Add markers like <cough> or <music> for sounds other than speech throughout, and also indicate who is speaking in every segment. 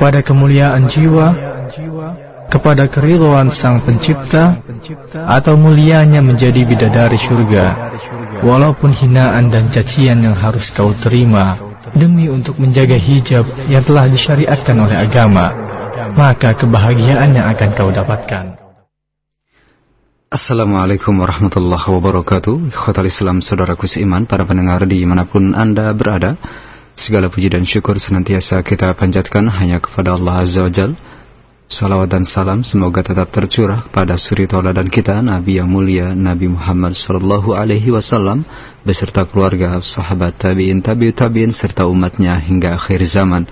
Speaker 1: kepada kemuliaan jiwa, kepada keridhaan Sang Pencipta, atau mulianya menjadi bidadari surga, walaupun hinaan dan cacian yang harus kau terima demi untuk menjaga hijab yang telah disyariatkan oleh agama, maka kebahagiaan yang akan kau dapatkan.
Speaker 2: Assalamualaikum warahmatullahi wabarakatuh Khotal Islam, saudaraku seiman, para pendengar di mana pun Anda berada Segala puji dan syukur senantiasa kita panjatkan hanya kepada Allah Azza wa Jal. Salawat dan salam semoga tetap tercurah pada suri tauladan kita Nabi yang mulia Nabi Muhammad sallallahu alaihi wasallam beserta keluarga, sahabat tabi'in, tabi'ut tabi'in serta umatnya hingga akhir zaman.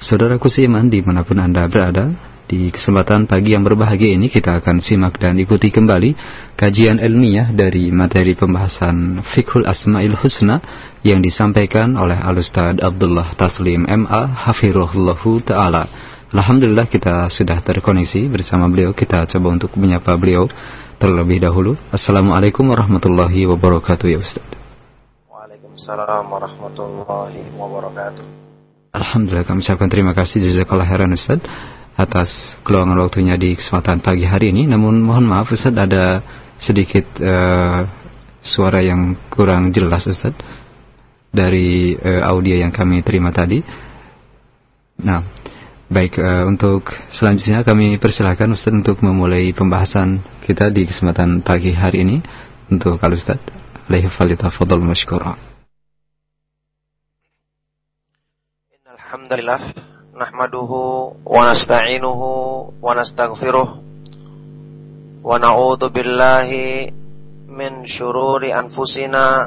Speaker 2: Saudaraku seiman di mana pun Anda berada, di kesempatan pagi yang berbahagia ini kita akan simak dan ikuti kembali kajian ilmiah dari materi pembahasan Fikhul Asma'il Husna yang disampaikan oleh Al-Ustaz Abdullah Taslim MA Hafirullahu Ta'ala. Alhamdulillah kita sudah terkoneksi bersama beliau. Kita coba untuk menyapa beliau terlebih dahulu. Assalamualaikum warahmatullahi wabarakatuh ya Ustaz.
Speaker 3: Waalaikumsalam warahmatullahi wabarakatuh.
Speaker 2: Alhamdulillah kami ucapkan terima kasih jazakallah khairan Ustaz atas keluangan waktunya di kesempatan pagi hari ini. Namun mohon maaf Ustaz ada sedikit uh, suara yang kurang jelas Ustaz dari uh, audio yang kami terima tadi. Nah, baik uh, untuk selanjutnya kami persilahkan Ustaz untuk memulai pembahasan kita di kesempatan pagi hari ini untuk kalau Ustaz alaihi mashkura.
Speaker 3: Alhamdulillah nahmaduhu wa nasta'inuhu wa nastaghfiruh wa na'udzu billahi min anfusina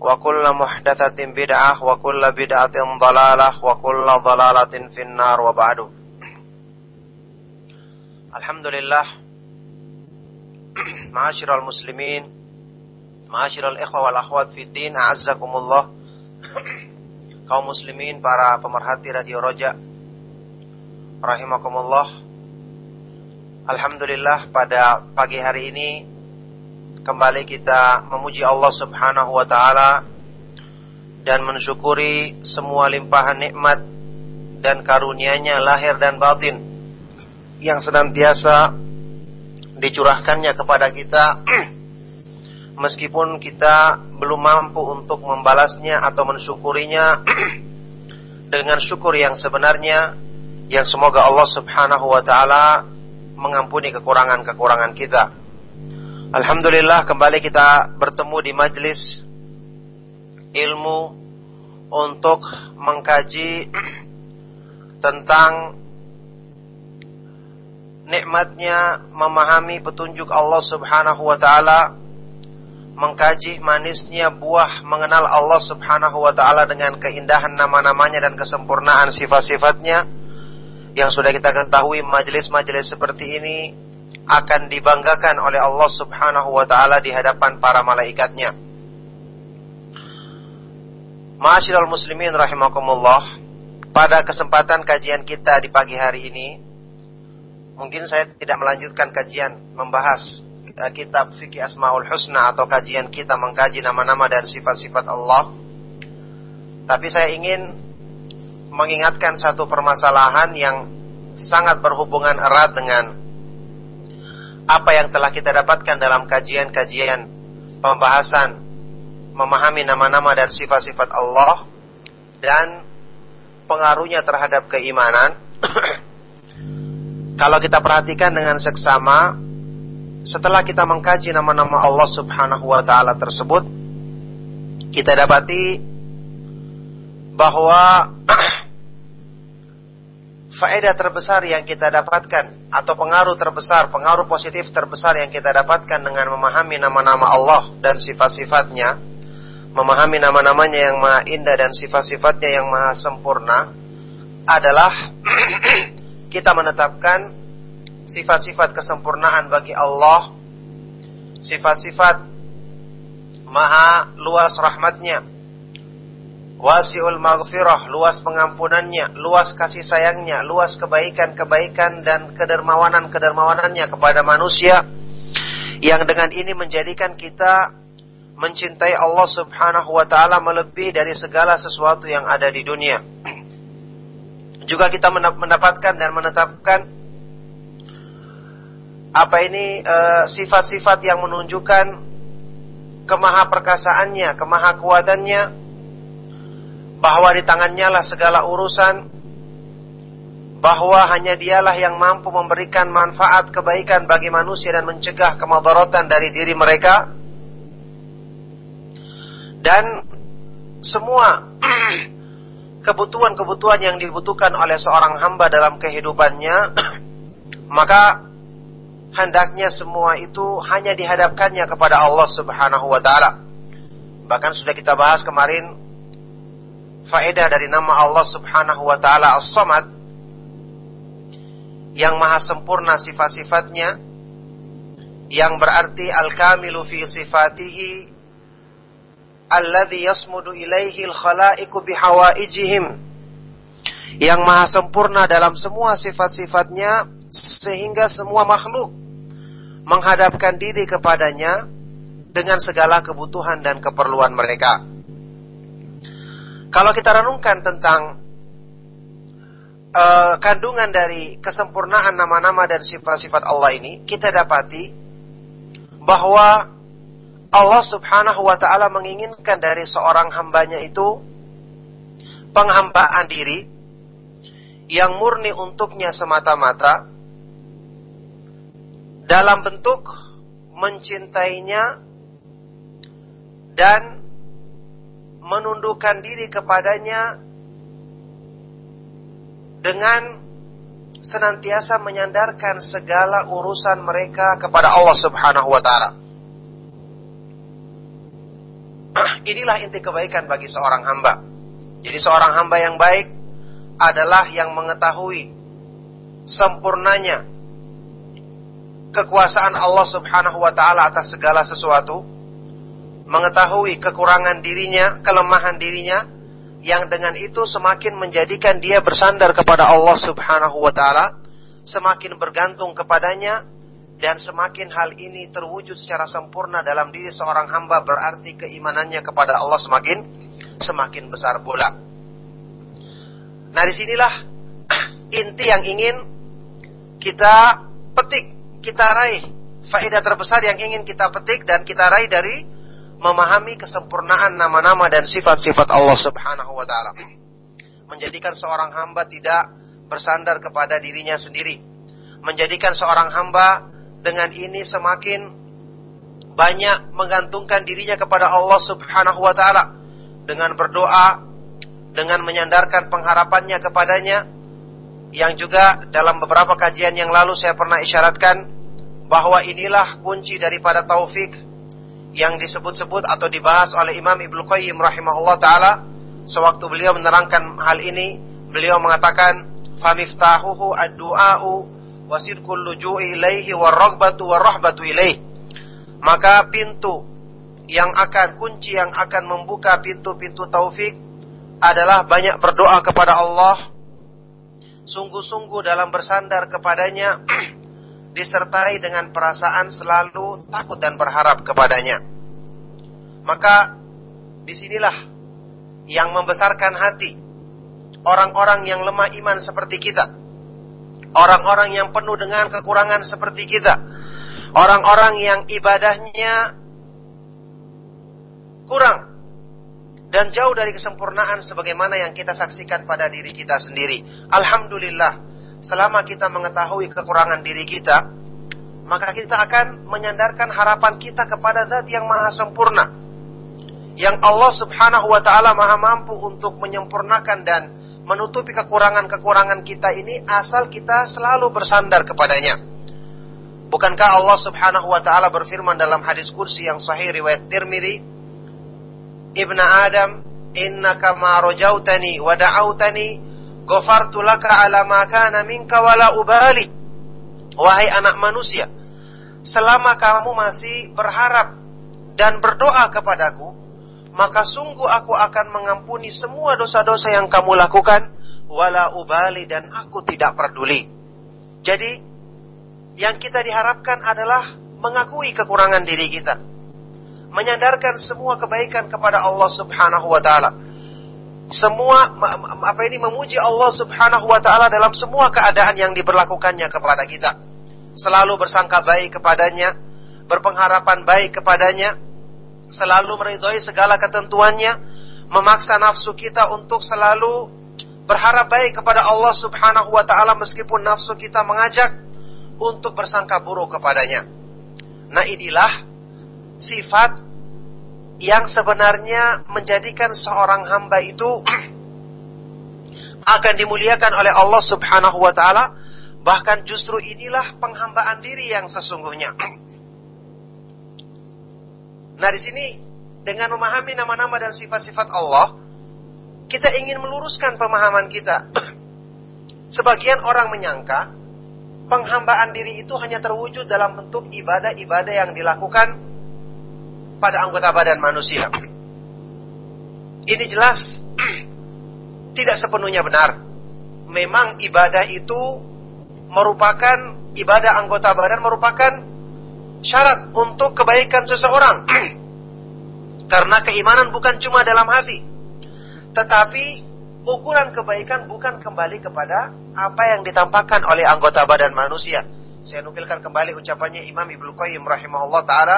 Speaker 3: وكل محدثة بدعة وكل بدعة ضلالة وكل ضلالة في النار وبعد الحمد لله معاشر المسلمين معاشر الإخوة والأخوات في الدين أعزكم الله kaum muslimin para pemerhati Radio Roja rahimakumullah. Alhamdulillah pada pagi hari ini kembali kita memuji Allah Subhanahu wa taala dan mensyukuri semua limpahan nikmat dan karunia-Nya lahir dan batin yang senantiasa dicurahkannya kepada kita <clears throat> meskipun kita belum mampu untuk membalasnya atau mensyukurinya <clears throat> dengan syukur yang sebenarnya yang semoga Allah Subhanahu wa taala mengampuni kekurangan-kekurangan kita. Alhamdulillah kembali kita bertemu di majlis ilmu untuk mengkaji <clears throat> tentang nikmatnya memahami petunjuk Allah Subhanahu wa taala mengkaji manisnya buah mengenal Allah Subhanahu wa taala dengan keindahan nama-namanya dan kesempurnaan sifat-sifatnya. Yang sudah kita ketahui majelis-majelis seperti ini akan dibanggakan oleh Allah Subhanahu wa taala di hadapan para malaikatnya. Ma'asyiral muslimin rahimakumullah, pada kesempatan kajian kita di pagi hari ini mungkin saya tidak melanjutkan kajian membahas uh, kitab fikih Asmaul Husna atau kajian kita mengkaji nama-nama dan sifat-sifat Allah. Tapi saya ingin mengingatkan satu permasalahan yang sangat berhubungan erat dengan apa yang telah kita dapatkan dalam kajian-kajian pembahasan memahami nama-nama dan sifat-sifat Allah dan pengaruhnya terhadap keimanan. <clears throat> Kalau kita perhatikan dengan seksama, setelah kita mengkaji nama-nama Allah Subhanahu wa taala tersebut, kita dapati bahwa <clears throat> faedah terbesar yang kita dapatkan atau pengaruh terbesar, pengaruh positif terbesar yang kita dapatkan dengan memahami nama-nama Allah dan sifat-sifatnya, memahami nama-namanya yang maha indah dan sifat-sifatnya yang maha sempurna adalah <clears throat> kita menetapkan sifat-sifat kesempurnaan bagi Allah, sifat-sifat maha luas rahmatnya, wasiul maghfirah, luas pengampunannya, luas kasih sayangnya, luas kebaikan-kebaikan dan kedermawanan-kedermawanannya kepada manusia, yang dengan ini menjadikan kita mencintai Allah subhanahu wa ta'ala melebihi dari segala sesuatu yang ada di dunia. Juga kita mendapatkan dan menetapkan apa ini eh, sifat-sifat uh, yang menunjukkan kemahaperkasaannya, kemahakuatannya bahwa di tangannya lah segala urusan bahwa hanya dialah yang mampu memberikan manfaat kebaikan bagi manusia dan mencegah kemadaratan dari diri mereka dan semua <clears throat> kebutuhan-kebutuhan yang dibutuhkan oleh seorang hamba dalam kehidupannya, <clears throat> maka hendaknya semua itu hanya dihadapkannya kepada Allah Subhanahu wa taala. Bahkan sudah kita bahas kemarin faedah dari nama Allah Subhanahu wa taala As-Samad yang maha sempurna sifat-sifatnya yang berarti al-kamilu fi sifatihi alladhi yasmudu ilaihi al-khalaiqu bihawaijihim yang maha sempurna dalam semua sifat-sifatnya sehingga semua makhluk menghadapkan diri kepadanya dengan segala kebutuhan dan keperluan mereka. Kalau kita renungkan tentang uh, kandungan dari kesempurnaan nama-nama dan sifat-sifat Allah ini, kita dapati bahwa Allah subhanahu wa ta'ala menginginkan dari seorang hambanya itu penghambaan diri yang murni untuknya semata-mata dalam bentuk mencintainya dan menundukkan diri kepadanya dengan senantiasa menyandarkan segala urusan mereka kepada Allah Subhanahu wa taala. <clears throat> Inilah inti kebaikan bagi seorang hamba. Jadi seorang hamba yang baik adalah yang mengetahui sempurnanya kekuasaan Allah Subhanahu wa taala atas segala sesuatu, mengetahui kekurangan dirinya, kelemahan dirinya, yang dengan itu semakin menjadikan dia bersandar kepada Allah Subhanahu wa taala, semakin bergantung kepadanya dan semakin hal ini terwujud secara sempurna dalam diri seorang hamba berarti keimanannya kepada Allah semakin semakin besar pula. Nah di sinilah <clears throat> inti yang ingin kita petik, kita raih. Faedah terbesar yang ingin kita petik dan kita raih dari memahami kesempurnaan nama-nama dan sifat-sifat Allah subhanahu wa ta'ala. Menjadikan seorang hamba tidak bersandar kepada dirinya sendiri. Menjadikan seorang hamba dengan ini semakin banyak menggantungkan dirinya kepada Allah Subhanahu wa taala dengan berdoa, dengan menyandarkan pengharapannya kepadanya yang juga dalam beberapa kajian yang lalu saya pernah isyaratkan bahwa inilah kunci daripada taufik yang disebut-sebut atau dibahas oleh Imam Ibnu Qayyim rahimahullah taala sewaktu beliau menerangkan hal ini beliau mengatakan famiftahuhu ad-du'a'u wasidqul luju'i ilaihi warraghbatu warrahbatu ilaihi maka pintu yang akan kunci yang akan membuka pintu-pintu taufik adalah banyak berdoa kepada Allah sungguh-sungguh dalam bersandar kepadanya <clears throat> disertai dengan perasaan selalu takut dan berharap kepadanya. Maka di sinilah yang membesarkan hati orang-orang yang lemah iman seperti kita. Orang-orang yang penuh dengan kekurangan seperti kita. Orang-orang yang ibadahnya kurang dan jauh dari kesempurnaan sebagaimana yang kita saksikan pada diri kita sendiri. Alhamdulillah, selama kita mengetahui kekurangan diri kita, maka kita akan menyandarkan harapan kita kepada zat yang maha sempurna. Yang Allah subhanahu wa ta'ala maha mampu untuk menyempurnakan dan menutupi kekurangan-kekurangan kita ini asal kita selalu bersandar kepadanya. Bukankah Allah Subhanahu wa taala berfirman dalam hadis kursi yang sahih riwayat Tirmidzi, "Ibnu Adam, innaka ma rajautani wa da'autani, ghafartu laka ala ma kana minka wala ubali." Wahai anak manusia, selama kamu masih berharap dan berdoa kepadaku, maka sungguh aku akan mengampuni semua dosa-dosa yang kamu lakukan wala ubali dan aku tidak peduli. Jadi yang kita diharapkan adalah mengakui kekurangan diri kita. Menyandarkan semua kebaikan kepada Allah Subhanahu wa taala. Semua apa ini memuji Allah Subhanahu wa taala dalam semua keadaan yang diberlakukannya kepada kita. Selalu bersangka baik kepadanya, berpengharapan baik kepadanya, selalu meridhoi segala ketentuannya, memaksa nafsu kita untuk selalu berharap baik kepada Allah Subhanahu wa taala meskipun nafsu kita mengajak untuk bersangka buruk kepadanya. Nah, inilah sifat yang sebenarnya menjadikan seorang hamba itu <clears throat> akan dimuliakan oleh Allah Subhanahu wa taala, bahkan justru inilah penghambaan diri yang sesungguhnya. <clears throat> Nah di sini dengan memahami nama-nama dan sifat-sifat Allah, kita ingin meluruskan pemahaman kita. <clears throat> Sebagian orang menyangka penghambaan diri itu hanya terwujud dalam bentuk ibadah-ibadah yang dilakukan pada anggota badan manusia. Ini jelas <clears throat> tidak sepenuhnya benar. Memang ibadah itu merupakan ibadah anggota badan merupakan syarat untuk kebaikan seseorang. <clears throat> Karena keimanan bukan cuma dalam hati, tetapi ukuran kebaikan bukan kembali kepada apa yang ditampakkan oleh anggota badan manusia. Saya nukilkan kembali ucapannya Imam Ibnu Qayyim rahimahullah taala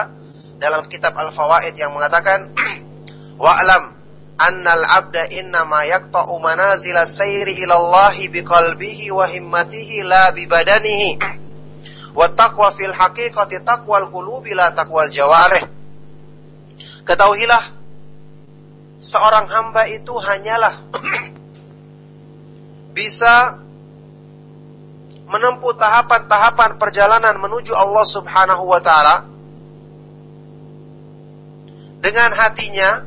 Speaker 3: dalam kitab Al-Fawaid yang mengatakan <clears throat> wa'lam annal abda innama yaqta'u manazila sayri ila Allah biqalbihi wa himmatihi la bi badanihi Wa taqwa fil haqiqati taqwal qulubi la taqwal jawarih. Ketahuilah seorang hamba itu hanyalah <clears throat> bisa menempuh tahapan-tahapan perjalanan menuju Allah Subhanahu wa taala dengan hatinya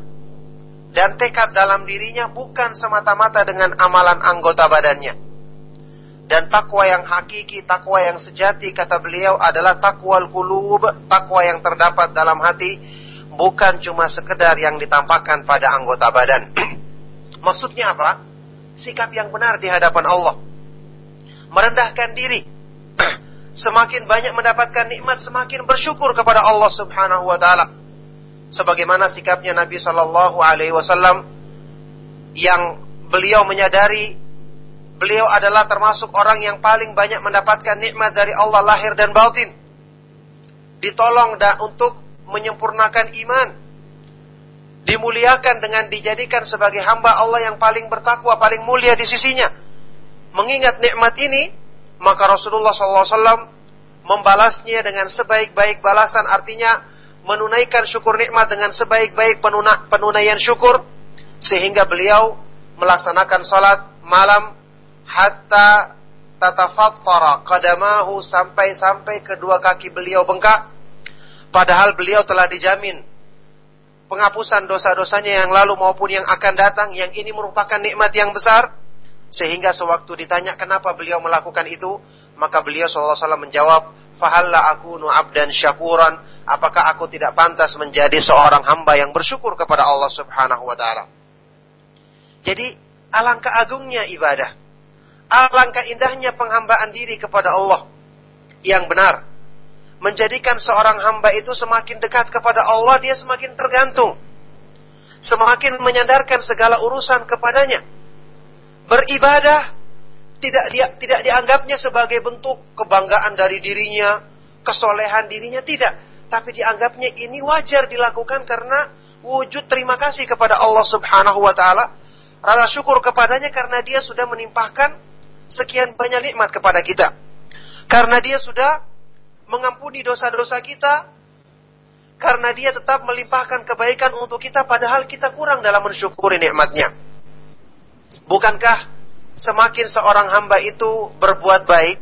Speaker 3: dan tekad dalam dirinya bukan semata-mata dengan amalan anggota badannya. Dan takwa yang hakiki, takwa yang sejati kata beliau adalah takwal kulub, takwa yang terdapat dalam hati bukan cuma sekedar yang ditampakkan pada anggota badan. <clears throat> Maksudnya apa? Sikap yang benar di hadapan Allah. Merendahkan diri. <clears throat> semakin banyak mendapatkan nikmat, semakin bersyukur kepada Allah Subhanahu wa taala. Sebagaimana sikapnya Nabi Shallallahu alaihi wasallam yang beliau menyadari Beliau adalah termasuk orang yang paling banyak mendapatkan nikmat dari Allah lahir dan batin. Ditolong dan untuk menyempurnakan iman. Dimuliakan dengan dijadikan sebagai hamba Allah yang paling bertakwa, paling mulia di sisinya. Mengingat nikmat ini, maka Rasulullah SAW membalasnya dengan sebaik-baik balasan artinya menunaikan syukur nikmat dengan sebaik-baik penunaian syukur sehingga beliau melaksanakan salat malam hatta tatafattara qadamahu sampai-sampai kedua kaki beliau bengkak. Padahal beliau telah dijamin penghapusan dosa-dosanya yang lalu maupun yang akan datang yang ini merupakan nikmat yang besar. Sehingga sewaktu ditanya kenapa beliau melakukan itu maka beliau SAW menjawab fahalla nu abdan syakuran apakah aku tidak pantas menjadi seorang hamba yang bersyukur kepada Allah Subhanahu wa taala jadi alangkah agungnya ibadah Alangkah indahnya penghambaan diri kepada Allah yang benar. Menjadikan seorang hamba itu semakin dekat kepada Allah, dia semakin tergantung. Semakin menyandarkan segala urusan kepadanya. Beribadah tidak dia, tidak dianggapnya sebagai bentuk kebanggaan dari dirinya, kesolehan dirinya tidak, tapi dianggapnya ini wajar dilakukan karena wujud terima kasih kepada Allah Subhanahu wa taala, rasa syukur kepadanya karena dia sudah menimpahkan sekian banyak nikmat kepada kita. Karena dia sudah mengampuni dosa-dosa kita, karena dia tetap melimpahkan kebaikan untuk kita padahal kita kurang dalam mensyukuri nikmatnya. Bukankah semakin seorang hamba itu berbuat baik,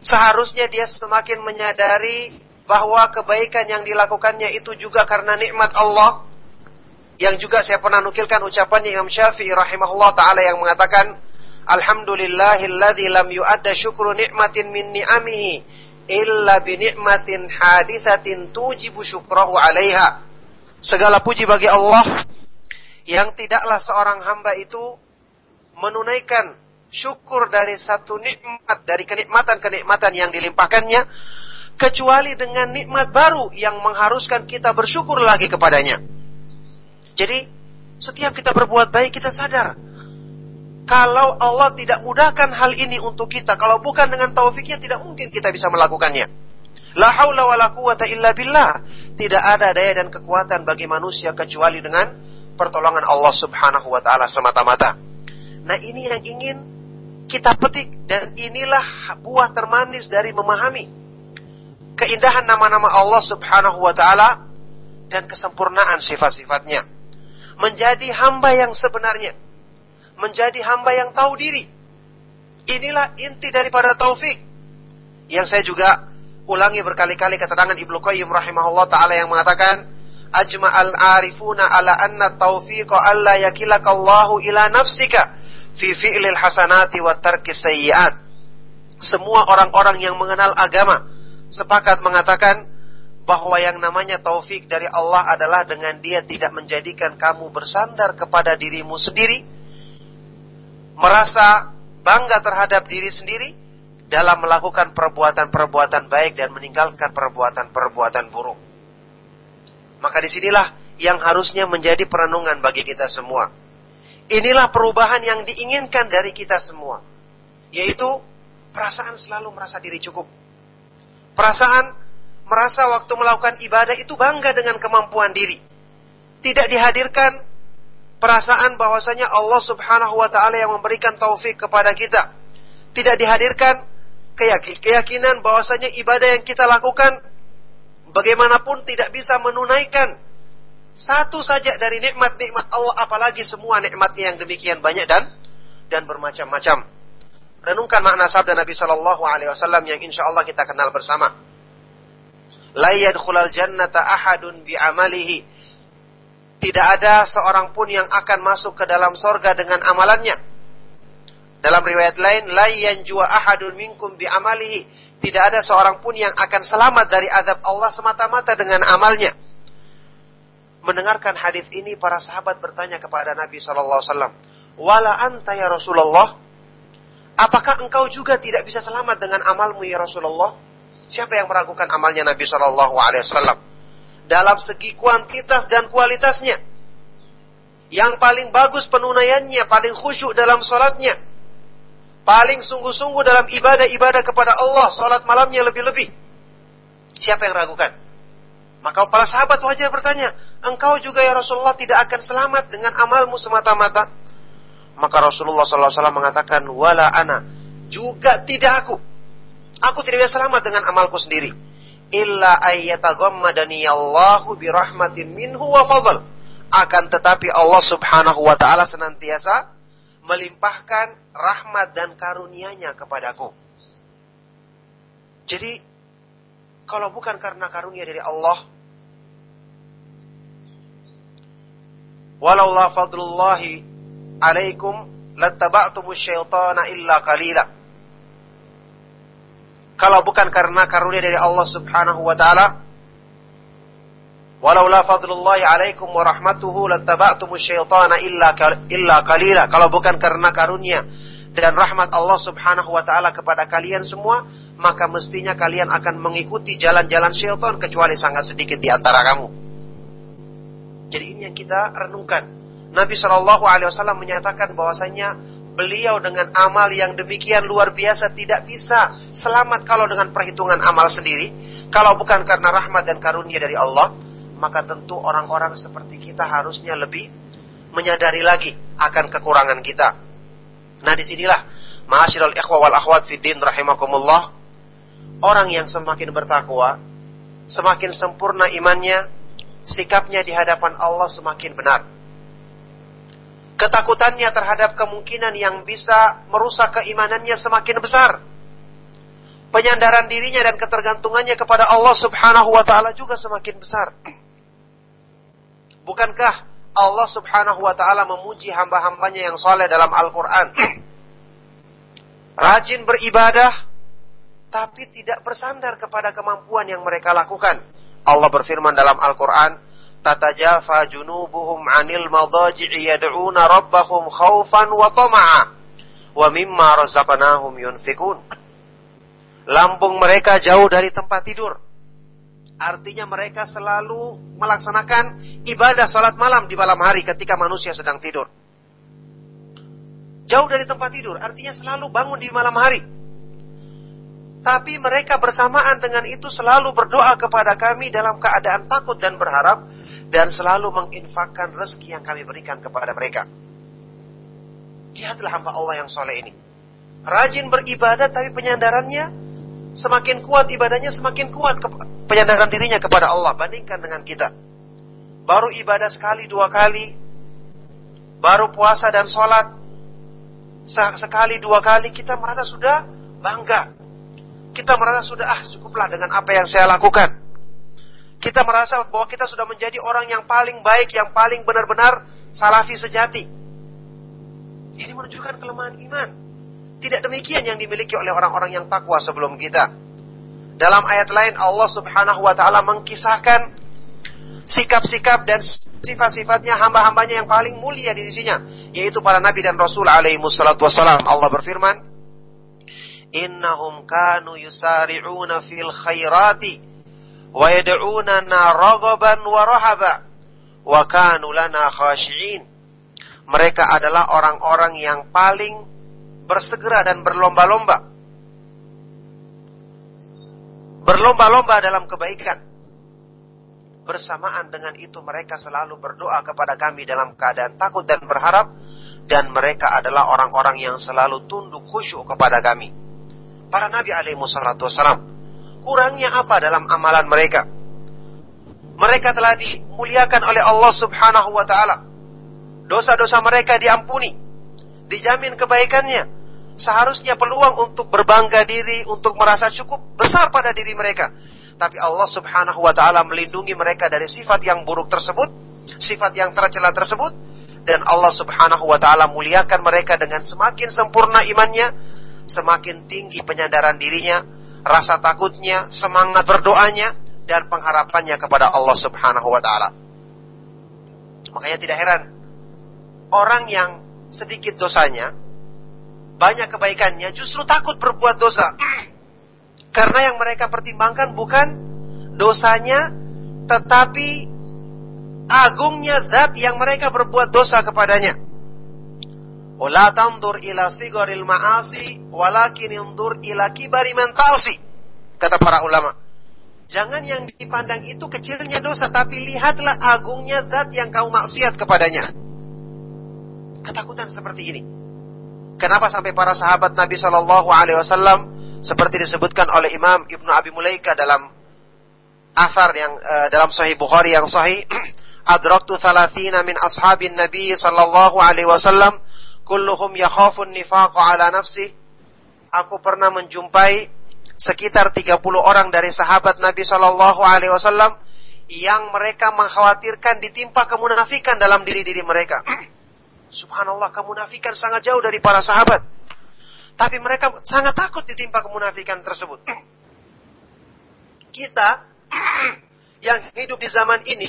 Speaker 3: seharusnya dia semakin menyadari bahwa kebaikan yang dilakukannya itu juga karena nikmat Allah. Yang juga saya pernah nukilkan ucapannya Imam Syafi'i rahimahullah taala yang mengatakan Alhamdulillahilladzi lam yu'adda syukru ni'matin min ni'amihi illa bi ni'matin hadithatin tujibu syukrahu 'alaiha. Segala puji bagi Allah yang tidaklah seorang hamba itu menunaikan syukur dari satu nikmat dari kenikmatan-kenikmatan yang dilimpahkannya kecuali dengan nikmat baru yang mengharuskan kita bersyukur lagi kepadanya. Jadi setiap kita berbuat baik kita sadar kalau Allah tidak mudahkan hal ini untuk kita, kalau bukan dengan taufiknya tidak mungkin kita bisa melakukannya. La haula wala quwata illa billah. Tidak ada daya dan kekuatan bagi manusia kecuali dengan pertolongan Allah Subhanahu wa taala semata-mata. Nah ini yang ingin kita petik dan inilah buah termanis dari memahami keindahan nama-nama Allah Subhanahu wa taala dan kesempurnaan sifat-sifatnya. Menjadi hamba yang sebenarnya, menjadi hamba yang tahu diri. Inilah inti daripada taufik. Yang saya juga ulangi berkali-kali keterangan Ibnu Qayyim rahimahullah taala yang mengatakan ajma'al arifuna ala anna taufiqa alla yakilakallahu ila nafsika fi fi'lil hasanati wa tarkis sayyiat. Semua orang-orang yang mengenal agama sepakat mengatakan bahwa yang namanya taufik dari Allah adalah dengan dia tidak menjadikan kamu bersandar kepada dirimu sendiri, merasa bangga terhadap diri sendiri dalam melakukan perbuatan-perbuatan baik dan meninggalkan perbuatan-perbuatan buruk. Maka di sinilah yang harusnya menjadi perenungan bagi kita semua. Inilah perubahan yang diinginkan dari kita semua. Yaitu perasaan selalu merasa diri cukup. Perasaan merasa waktu melakukan ibadah itu bangga dengan kemampuan diri. Tidak dihadirkan perasaan bahwasanya Allah Subhanahu wa taala yang memberikan taufik kepada kita. Tidak dihadirkan keyakinan bahwasanya ibadah yang kita lakukan bagaimanapun tidak bisa menunaikan satu saja dari nikmat-nikmat Allah apalagi semua nikmatnya yang demikian banyak dan dan bermacam-macam. Renungkan makna sabda Nabi Shallallahu Alaihi Wasallam yang insya Allah kita kenal bersama. La yadkhulal jannata ahadun bi amalihi. Tidak ada seorang pun yang akan masuk ke dalam sorga dengan amalannya. Dalam riwayat lain, la yanjua ahadun minkum bi amalihi. Tidak ada seorang pun yang akan selamat dari azab Allah semata-mata dengan amalnya mendengarkan hadis ini para sahabat bertanya kepada Nabi Shallallahu Alaihi Wasallam, "Wala anta ya Rasulullah, apakah engkau juga tidak bisa selamat dengan amalmu ya Rasulullah?" Siapa yang meragukan amalnya Nabi Shallallahu Alaihi Wasallam dalam segi kuantitas dan kualitasnya? Yang paling bagus penunaiannya, paling khusyuk dalam sholatnya, paling sungguh-sungguh dalam ibadah-ibadah kepada Allah, sholat malamnya lebih-lebih. Siapa yang ragukan? Maka para sahabat wajar bertanya, engkau juga ya Rasulullah tidak akan selamat dengan amalmu semata-mata. Maka Rasulullah SAW mengatakan, wala ana, juga tidak aku. Aku tidak bisa selamat dengan amalku sendiri. Illa ayyataghammadani Allahu birahmatin minhu wa fadl. Akan tetapi Allah subhanahu wa ta'ala senantiasa melimpahkan rahmat dan karunia-Nya kepadaku. Jadi kalau bukan karena karunia dari Allah, walau la fadlullahi alaikum lattaba'tumus syaitana illa qalila. Kalau bukan karena karunia dari Allah Subhanahu wa taala, walau la fadlullahi alaikum wa rahmatuhu lattaba'tumus syaitana illa illa. Kalau bukan karena karunia dan rahmat Allah Subhanahu wa taala kepada kalian semua, maka mestinya kalian akan mengikuti jalan-jalan syaitan kecuali sangat sedikit di antara kamu. Jadi ini yang kita renungkan. Nabi Shallallahu alaihi wasallam menyatakan bahwasanya beliau dengan amal yang demikian luar biasa tidak bisa selamat kalau dengan perhitungan amal sendiri, kalau bukan karena rahmat dan karunia dari Allah, maka tentu orang-orang seperti kita harusnya lebih menyadari lagi akan kekurangan kita. Nah di sinilah Ma'asyiral ikhwa wal akhwat fiddin rahimakumullah Orang yang semakin bertakwa Semakin sempurna imannya Sikapnya di hadapan Allah semakin benar. Ketakutannya terhadap kemungkinan yang bisa merusak keimanannya semakin besar. Penyandaran dirinya dan ketergantungannya kepada Allah subhanahu wa ta'ala juga semakin besar. Bukankah Allah subhanahu wa ta'ala memuji hamba-hambanya yang soleh dalam Al-Quran. <clears throat> Rajin beribadah, tapi tidak bersandar kepada kemampuan yang mereka lakukan. Allah berfirman dalam Al-Quran, Tatajafa junubuhum anil madaji'i yad'una rabbahum khawfan wa tama'a wa mimma razaqnahum yunfikun. Lambung mereka jauh dari tempat tidur Artinya mereka selalu melaksanakan ibadah salat malam di malam hari ketika manusia sedang tidur. Jauh dari tempat tidur, artinya selalu bangun di malam hari. Tapi mereka bersamaan dengan itu selalu berdoa kepada kami dalam keadaan takut dan berharap dan selalu menginfakkan rezeki yang kami berikan kepada mereka. Lihatlah hamba Allah yang soleh ini. Rajin beribadah tapi penyandarannya semakin kuat ibadahnya semakin kuat penyandaran dirinya kepada Allah bandingkan dengan kita. Baru ibadah sekali dua kali, baru puasa dan sholat sekali dua kali kita merasa sudah bangga. Kita merasa sudah ah cukuplah dengan apa yang saya lakukan. Kita merasa bahwa kita sudah menjadi orang yang paling baik, yang paling benar-benar salafi sejati. Ini menunjukkan kelemahan iman. Tidak demikian yang dimiliki oleh orang-orang yang takwa sebelum kita. Dalam ayat lain Allah Subhanahu wa taala mengkisahkan sikap-sikap dan sifat-sifatnya hamba-hambanya yang paling mulia di sisinya, yaitu para nabi dan rasul alaihi wassalam. Allah berfirman, "Innahum kanu yusari'una fil khairati wa yad'unana raghaban wa rahaba wa kanu lana khashi'in." Mereka adalah orang-orang yang paling bersegera dan berlomba-lomba berlomba-lomba dalam kebaikan. Bersamaan dengan itu mereka selalu berdoa kepada kami dalam keadaan takut dan berharap dan mereka adalah orang-orang yang selalu tunduk khusyuk kepada kami. Para nabi alaihi wassalam, kurangnya apa dalam amalan mereka? Mereka telah dimuliakan oleh Allah Subhanahu wa taala. Dosa-dosa mereka diampuni, dijamin kebaikannya, seharusnya peluang untuk berbangga diri, untuk merasa cukup besar pada diri mereka. Tapi Allah Subhanahu wa taala melindungi mereka dari sifat yang buruk tersebut, sifat yang tercela tersebut dan Allah Subhanahu wa taala muliakan mereka dengan semakin sempurna imannya, semakin tinggi penyadaran dirinya, rasa takutnya, semangat berdoanya dan pengharapannya kepada Allah Subhanahu wa taala. Makanya tidak heran orang yang sedikit dosanya banyak kebaikannya justru takut berbuat dosa. <clears throat> Karena yang mereka pertimbangkan bukan dosanya tetapi agungnya zat yang mereka berbuat dosa kepadanya. Wala tandur ila sigoril ma'asi walakin indur ila kibari Kata para ulama. Jangan yang dipandang itu kecilnya dosa, tapi lihatlah agungnya zat yang kau maksiat kepadanya. Ketakutan seperti ini. Kenapa sampai para sahabat Nabi Shallallahu Alaihi Wasallam seperti disebutkan oleh Imam Ibnu Abi Mulaika dalam asar yang uh, dalam Sahih Bukhari yang Sahih <clears throat> adraktu thalathina min ashabin Nabi sallallahu alaihi wasallam kulluhum yakhafun nifaq ala nafsi aku pernah menjumpai sekitar 30 orang dari sahabat Nabi sallallahu alaihi wasallam yang mereka mengkhawatirkan ditimpa kemunafikan dalam diri-diri mereka <clears throat> Subhanallah kemunafikan sangat jauh dari para sahabat. Tapi mereka sangat takut ditimpa kemunafikan tersebut. <clears throat> Kita <clears throat> yang hidup di zaman ini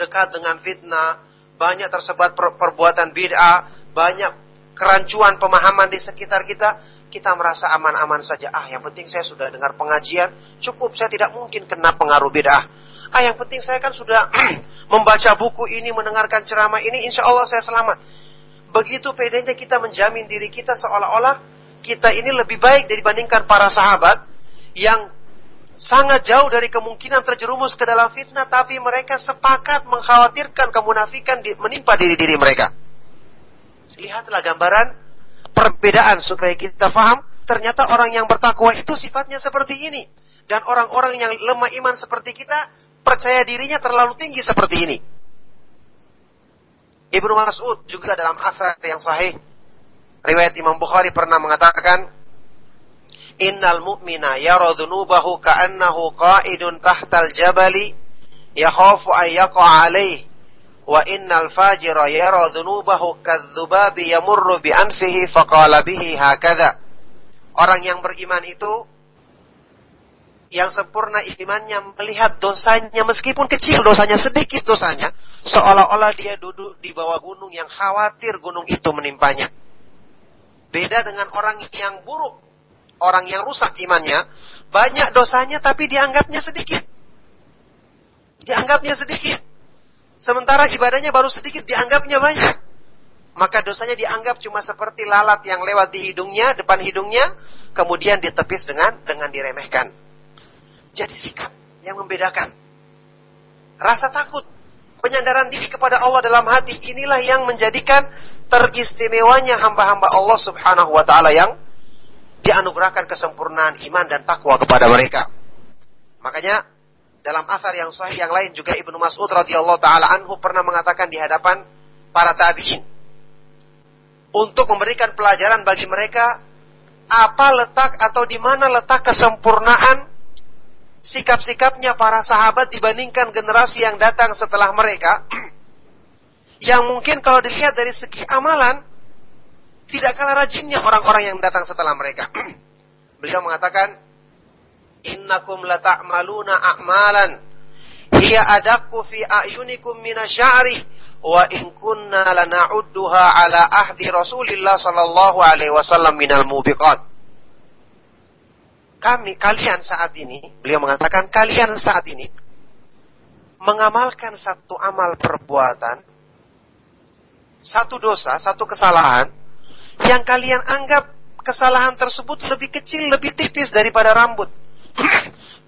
Speaker 3: dekat dengan fitnah, banyak tersebar per perbuatan bid'ah, banyak kerancuan pemahaman di sekitar kita, kita merasa aman-aman saja. Ah, yang penting saya sudah dengar pengajian, cukup saya tidak mungkin kena pengaruh bid'ah. Ah, yang penting saya kan sudah <clears throat> membaca buku ini, mendengarkan ceramah ini, insya Allah saya selamat. Begitu pedenya kita menjamin diri kita seolah-olah kita ini lebih baik dibandingkan para sahabat yang sangat jauh dari kemungkinan terjerumus ke dalam fitnah, tapi mereka sepakat mengkhawatirkan kemunafikan menimpa diri-diri mereka. Lihatlah gambaran perbedaan supaya kita faham. Ternyata orang yang bertakwa itu sifatnya seperti ini. Dan orang-orang yang lemah iman seperti kita, percaya dirinya terlalu tinggi seperti ini. Ibnu Mas'ud juga dalam asar yang sahih. Riwayat Imam Bukhari pernah mengatakan, Innal mu'mina yara ka'annahu qa'idun tahtal jabali yakhafu an yaqa alaih wa innal fajira yara dhunubahu kadzubabi yamurru bi anfihi faqala bihi hakadha. Orang yang beriman itu yang sempurna imannya melihat dosanya meskipun kecil dosanya sedikit dosanya seolah-olah dia duduk di bawah gunung yang khawatir gunung itu menimpanya. Beda dengan orang yang buruk orang yang rusak imannya banyak dosanya tapi dianggapnya sedikit. Dianggapnya sedikit Sementara ibadahnya baru sedikit dianggapnya banyak. Maka dosanya dianggap cuma seperti lalat yang lewat di hidungnya, depan hidungnya, kemudian ditepis dengan dengan diremehkan. Jadi sikap yang membedakan. Rasa takut, penyandaran diri kepada Allah dalam hati inilah yang menjadikan teristimewanya hamba-hamba Allah Subhanahu wa taala yang dianugerahkan kesempurnaan iman dan takwa kepada mereka. Makanya dalam asar yang sahih yang lain juga Ibnu Mas'ud radhiyallahu taala anhu pernah mengatakan di hadapan para tabi'in untuk memberikan pelajaran bagi mereka apa letak atau di mana letak kesempurnaan sikap-sikapnya para sahabat dibandingkan generasi yang datang setelah mereka <clears throat> yang mungkin kalau dilihat dari segi amalan tidak kalah rajinnya orang-orang yang datang setelah mereka. <clears throat> Beliau mengatakan innakum lata'maluna a'malan hiya adakku fi a'yunikum minasya'ri wa in kunna lana'udduha ala ahdi Rasulillah sallallahu alaihi wasallam minal mubiqat kami kalian saat ini beliau mengatakan kalian saat ini mengamalkan satu amal perbuatan satu dosa, satu kesalahan yang kalian anggap kesalahan tersebut lebih kecil, lebih tipis daripada rambut.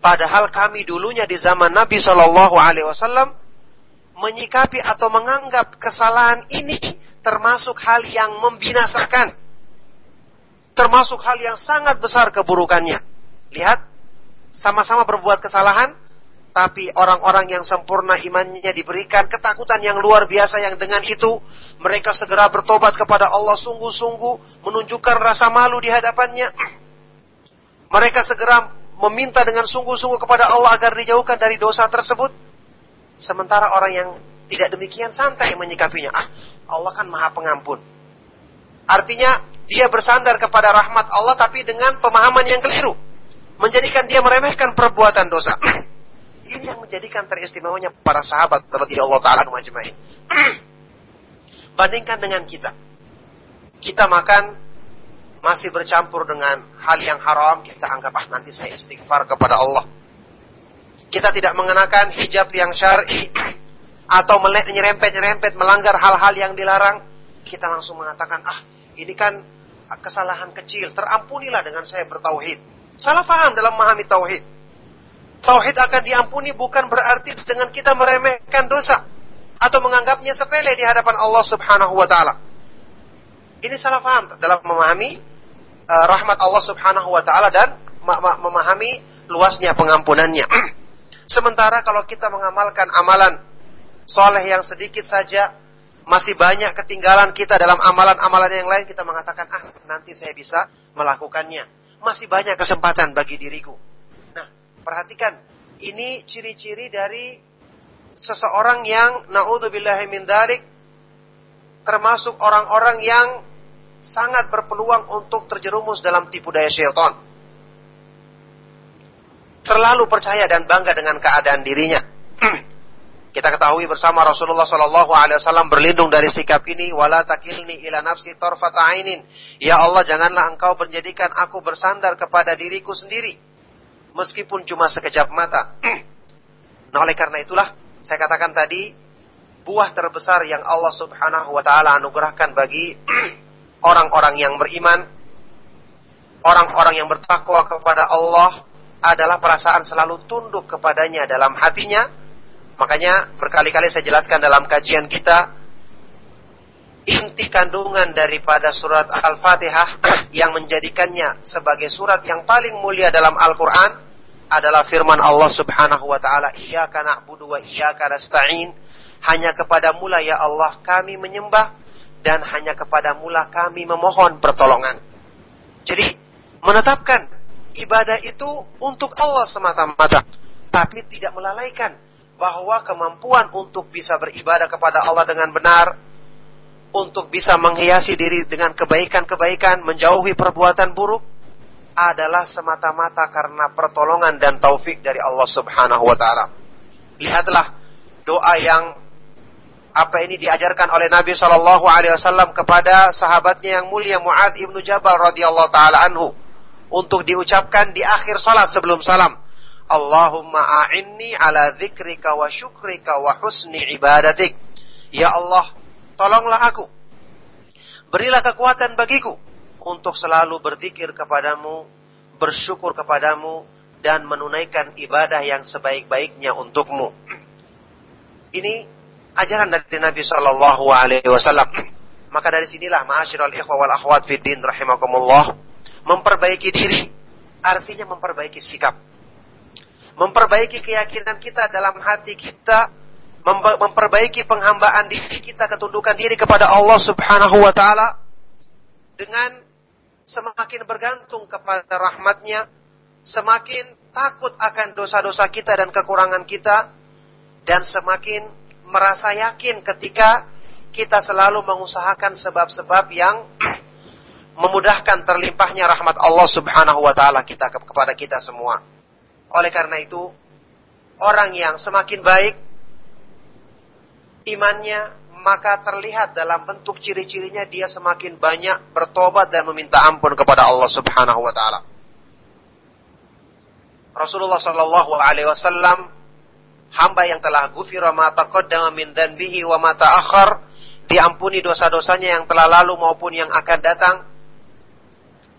Speaker 3: Padahal kami dulunya di zaman Nabi Shallallahu Alaihi Wasallam menyikapi atau menganggap kesalahan ini termasuk hal yang membinasakan, termasuk hal yang sangat besar keburukannya. Lihat, sama-sama berbuat kesalahan, tapi orang-orang yang sempurna imannya diberikan ketakutan yang luar biasa yang dengan itu mereka segera bertobat kepada Allah sungguh-sungguh menunjukkan rasa malu di hadapannya. <clears throat> Mereka segera meminta dengan sungguh-sungguh kepada Allah agar dijauhkan dari dosa tersebut. Sementara orang yang tidak demikian santai menyikapinya. Ah, Allah kan maha pengampun. Artinya, dia bersandar kepada rahmat Allah tapi dengan pemahaman yang keliru. Menjadikan dia meremehkan perbuatan dosa. <clears throat> Ini yang menjadikan teristimewanya para sahabat radhiyallahu taala majma'in. <clears throat> Bandingkan dengan kita. Kita makan masih bercampur dengan hal yang haram, kita anggap ah nanti saya istighfar kepada Allah. Kita tidak mengenakan hijab yang syar'i atau nyerempet-nyerempet melanggar hal-hal yang dilarang, kita langsung mengatakan ah ini kan kesalahan kecil, terampunilah dengan saya bertauhid. Salah faham dalam memahami tauhid. Tauhid akan diampuni bukan berarti dengan kita meremehkan dosa atau menganggapnya sepele di hadapan Allah Subhanahu wa taala. Ini salah faham dalam memahami uh, rahmat Allah Subhanahu wa taala dan memahami luasnya pengampunannya. <clears throat> Sementara kalau kita mengamalkan amalan soleh yang sedikit saja, masih banyak ketinggalan kita dalam amalan-amalan yang lain, kita mengatakan, ah nanti saya bisa melakukannya. Masih banyak kesempatan bagi diriku. Nah, perhatikan, ini ciri-ciri dari seseorang yang naudzubillahi min termasuk orang-orang yang sangat berpeluang untuk terjerumus dalam tipu daya syaitan. Terlalu percaya dan bangga dengan keadaan dirinya. <clears throat> Kita ketahui bersama Rasulullah Shallallahu Alaihi Wasallam berlindung dari sikap ini. Wala takilni ila nafsi torfata. Ya Allah, janganlah engkau menjadikan aku bersandar kepada diriku sendiri, meskipun cuma sekejap mata. <clears throat> nah, oleh karena itulah saya katakan tadi, buah terbesar yang Allah Subhanahu Wa Taala anugerahkan bagi <clears throat> orang-orang yang beriman, orang-orang yang bertakwa kepada Allah adalah perasaan selalu tunduk kepadanya dalam hatinya Makanya berkali-kali saya jelaskan dalam kajian kita inti kandungan daripada surat Al-Fatihah <clears throat> yang menjadikannya sebagai surat yang paling mulia dalam Al-Qur'an adalah firman Allah Subhanahu wa taala, "Iyyaka na'budu wa iyyaka nasta'in." Hanya kepada mula ya Allah kami menyembah dan hanya kepada mula kami memohon pertolongan. Jadi, menetapkan ibadah itu untuk Allah semata-mata, tapi tidak melalaikan bahwa kemampuan untuk bisa beribadah kepada Allah dengan benar, untuk bisa menghiasi diri dengan kebaikan-kebaikan, menjauhi perbuatan buruk, adalah semata-mata karena pertolongan dan taufik dari Allah Subhanahu wa taala. Lihatlah doa yang apa ini diajarkan oleh Nabi Shallallahu alaihi wasallam kepada sahabatnya yang mulia Muadz ibnu Jabal radhiyallahu taala anhu untuk diucapkan di akhir salat sebelum salam. Allahumma a'inni ala dzikrika wa syukrika wa husni ibadatik. Ya Allah, tolonglah aku. Berilah kekuatan bagiku untuk selalu berzikir kepadamu, bersyukur kepadamu, dan menunaikan ibadah yang sebaik-baiknya untukmu. Ini ajaran dari Nabi Shallallahu Alaihi Wasallam. Maka dari sinilah ma'asyiral ikhwah wal akhwat fiddin rahimakumullah memperbaiki diri artinya memperbaiki sikap memperbaiki keyakinan kita dalam hati kita, memperbaiki penghambaan diri kita, ketundukan diri kepada Allah Subhanahu wa taala dengan semakin bergantung kepada rahmatnya, semakin takut akan dosa-dosa kita dan kekurangan kita, dan semakin merasa yakin ketika kita selalu mengusahakan sebab-sebab yang <clears throat> memudahkan terlimpahnya rahmat Allah Subhanahu wa taala kita kepada kita semua. Oleh karena itu, orang yang semakin baik imannya, maka terlihat dalam bentuk ciri-cirinya dia semakin banyak bertobat dan meminta ampun kepada Allah Subhanahu wa taala. Rasulullah Shallallahu alaihi wasallam hamba yang telah gufira ma taqaddama min dzanbihi wa ma ta'akhkhar diampuni dosa-dosanya yang telah lalu maupun yang akan datang.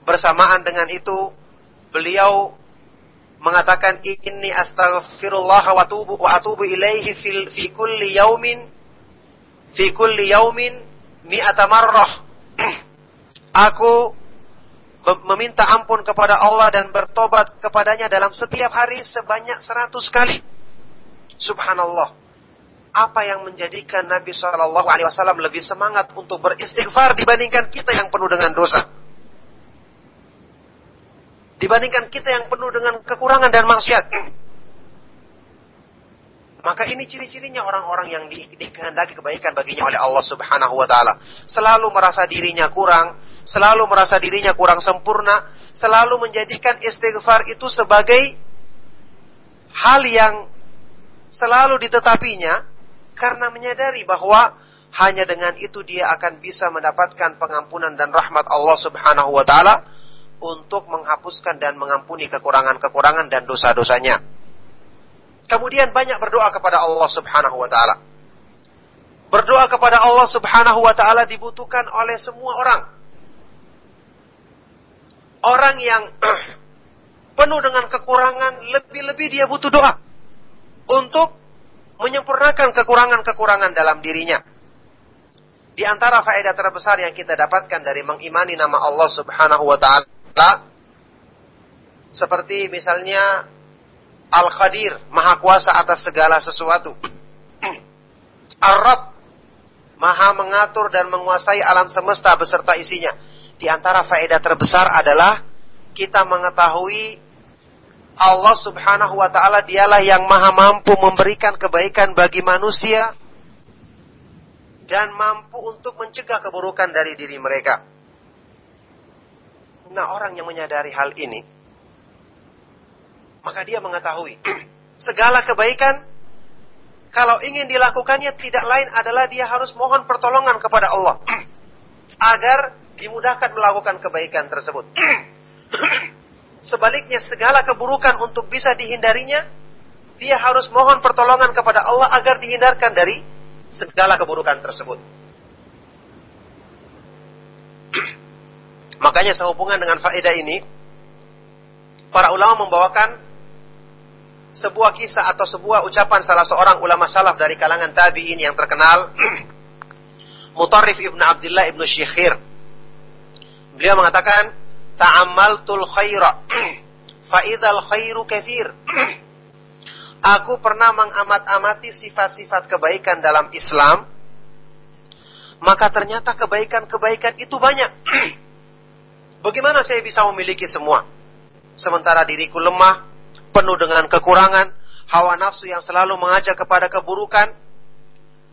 Speaker 3: Bersamaan dengan itu, beliau mengatakan inni astaghfirullah wa atubu wa atubu ilaihi fil fi kulli yaumin fi kulli yaumin mi'ata marrah. <clears throat> Aku meminta ampun kepada Allah dan bertobat kepadanya dalam setiap hari sebanyak seratus kali. Subhanallah. Apa yang menjadikan Nabi Shallallahu Alaihi Wasallam lebih semangat untuk beristighfar dibandingkan kita yang penuh dengan dosa? dibandingkan kita yang penuh dengan kekurangan dan maksiat. Maka ini ciri-cirinya orang-orang yang di, dikehendaki kebaikan baginya oleh Allah Subhanahu wa taala. Selalu merasa dirinya kurang, selalu merasa dirinya kurang sempurna, selalu menjadikan istighfar itu sebagai hal yang selalu ditetapinya karena menyadari bahwa hanya dengan itu dia akan bisa mendapatkan pengampunan dan rahmat Allah Subhanahu wa taala untuk menghapuskan dan mengampuni kekurangan-kekurangan dan dosa-dosanya. Kemudian banyak berdoa kepada Allah Subhanahu wa taala. Berdoa kepada Allah Subhanahu wa taala dibutuhkan oleh semua orang. Orang yang <clears throat> penuh dengan kekurangan, lebih-lebih dia butuh doa untuk menyempurnakan kekurangan-kekurangan dalam dirinya. Di antara faedah terbesar yang kita dapatkan dari mengimani nama Allah Subhanahu wa taala seperti misalnya Al-Qadir, Maha Kuasa atas segala sesuatu. Ar-Rab, Maha mengatur dan menguasai alam semesta beserta isinya. Di antara faedah terbesar adalah kita mengetahui Allah Subhanahu wa taala dialah yang maha mampu memberikan kebaikan bagi manusia dan mampu untuk mencegah keburukan dari diri mereka. Nah, orang yang menyadari hal ini, maka dia mengetahui <clears throat> segala kebaikan kalau ingin dilakukannya tidak lain adalah dia harus mohon pertolongan kepada Allah <clears throat> agar dimudahkan melakukan kebaikan tersebut. <clears throat> Sebaliknya segala keburukan untuk bisa dihindarinya, dia harus mohon pertolongan kepada Allah agar dihindarkan dari segala keburukan tersebut. <clears throat> Makanya sehubungan dengan faedah ini, para ulama membawakan sebuah kisah atau sebuah ucapan salah seorang ulama salaf dari kalangan tabi'in yang terkenal <clears throat> Mutarrif ibn Abdullah ibn Syekhir beliau mengatakan ta'ammaltul khaira <clears throat> fa'idhal khairu kathir. <clears throat> Aku pernah mengamat-amati sifat-sifat kebaikan dalam Islam. Maka ternyata kebaikan-kebaikan itu banyak. <clears throat> Bagaimana saya bisa memiliki semua? Sementara diriku lemah penuh dengan kekurangan, hawa nafsu yang selalu mengajak kepada keburukan,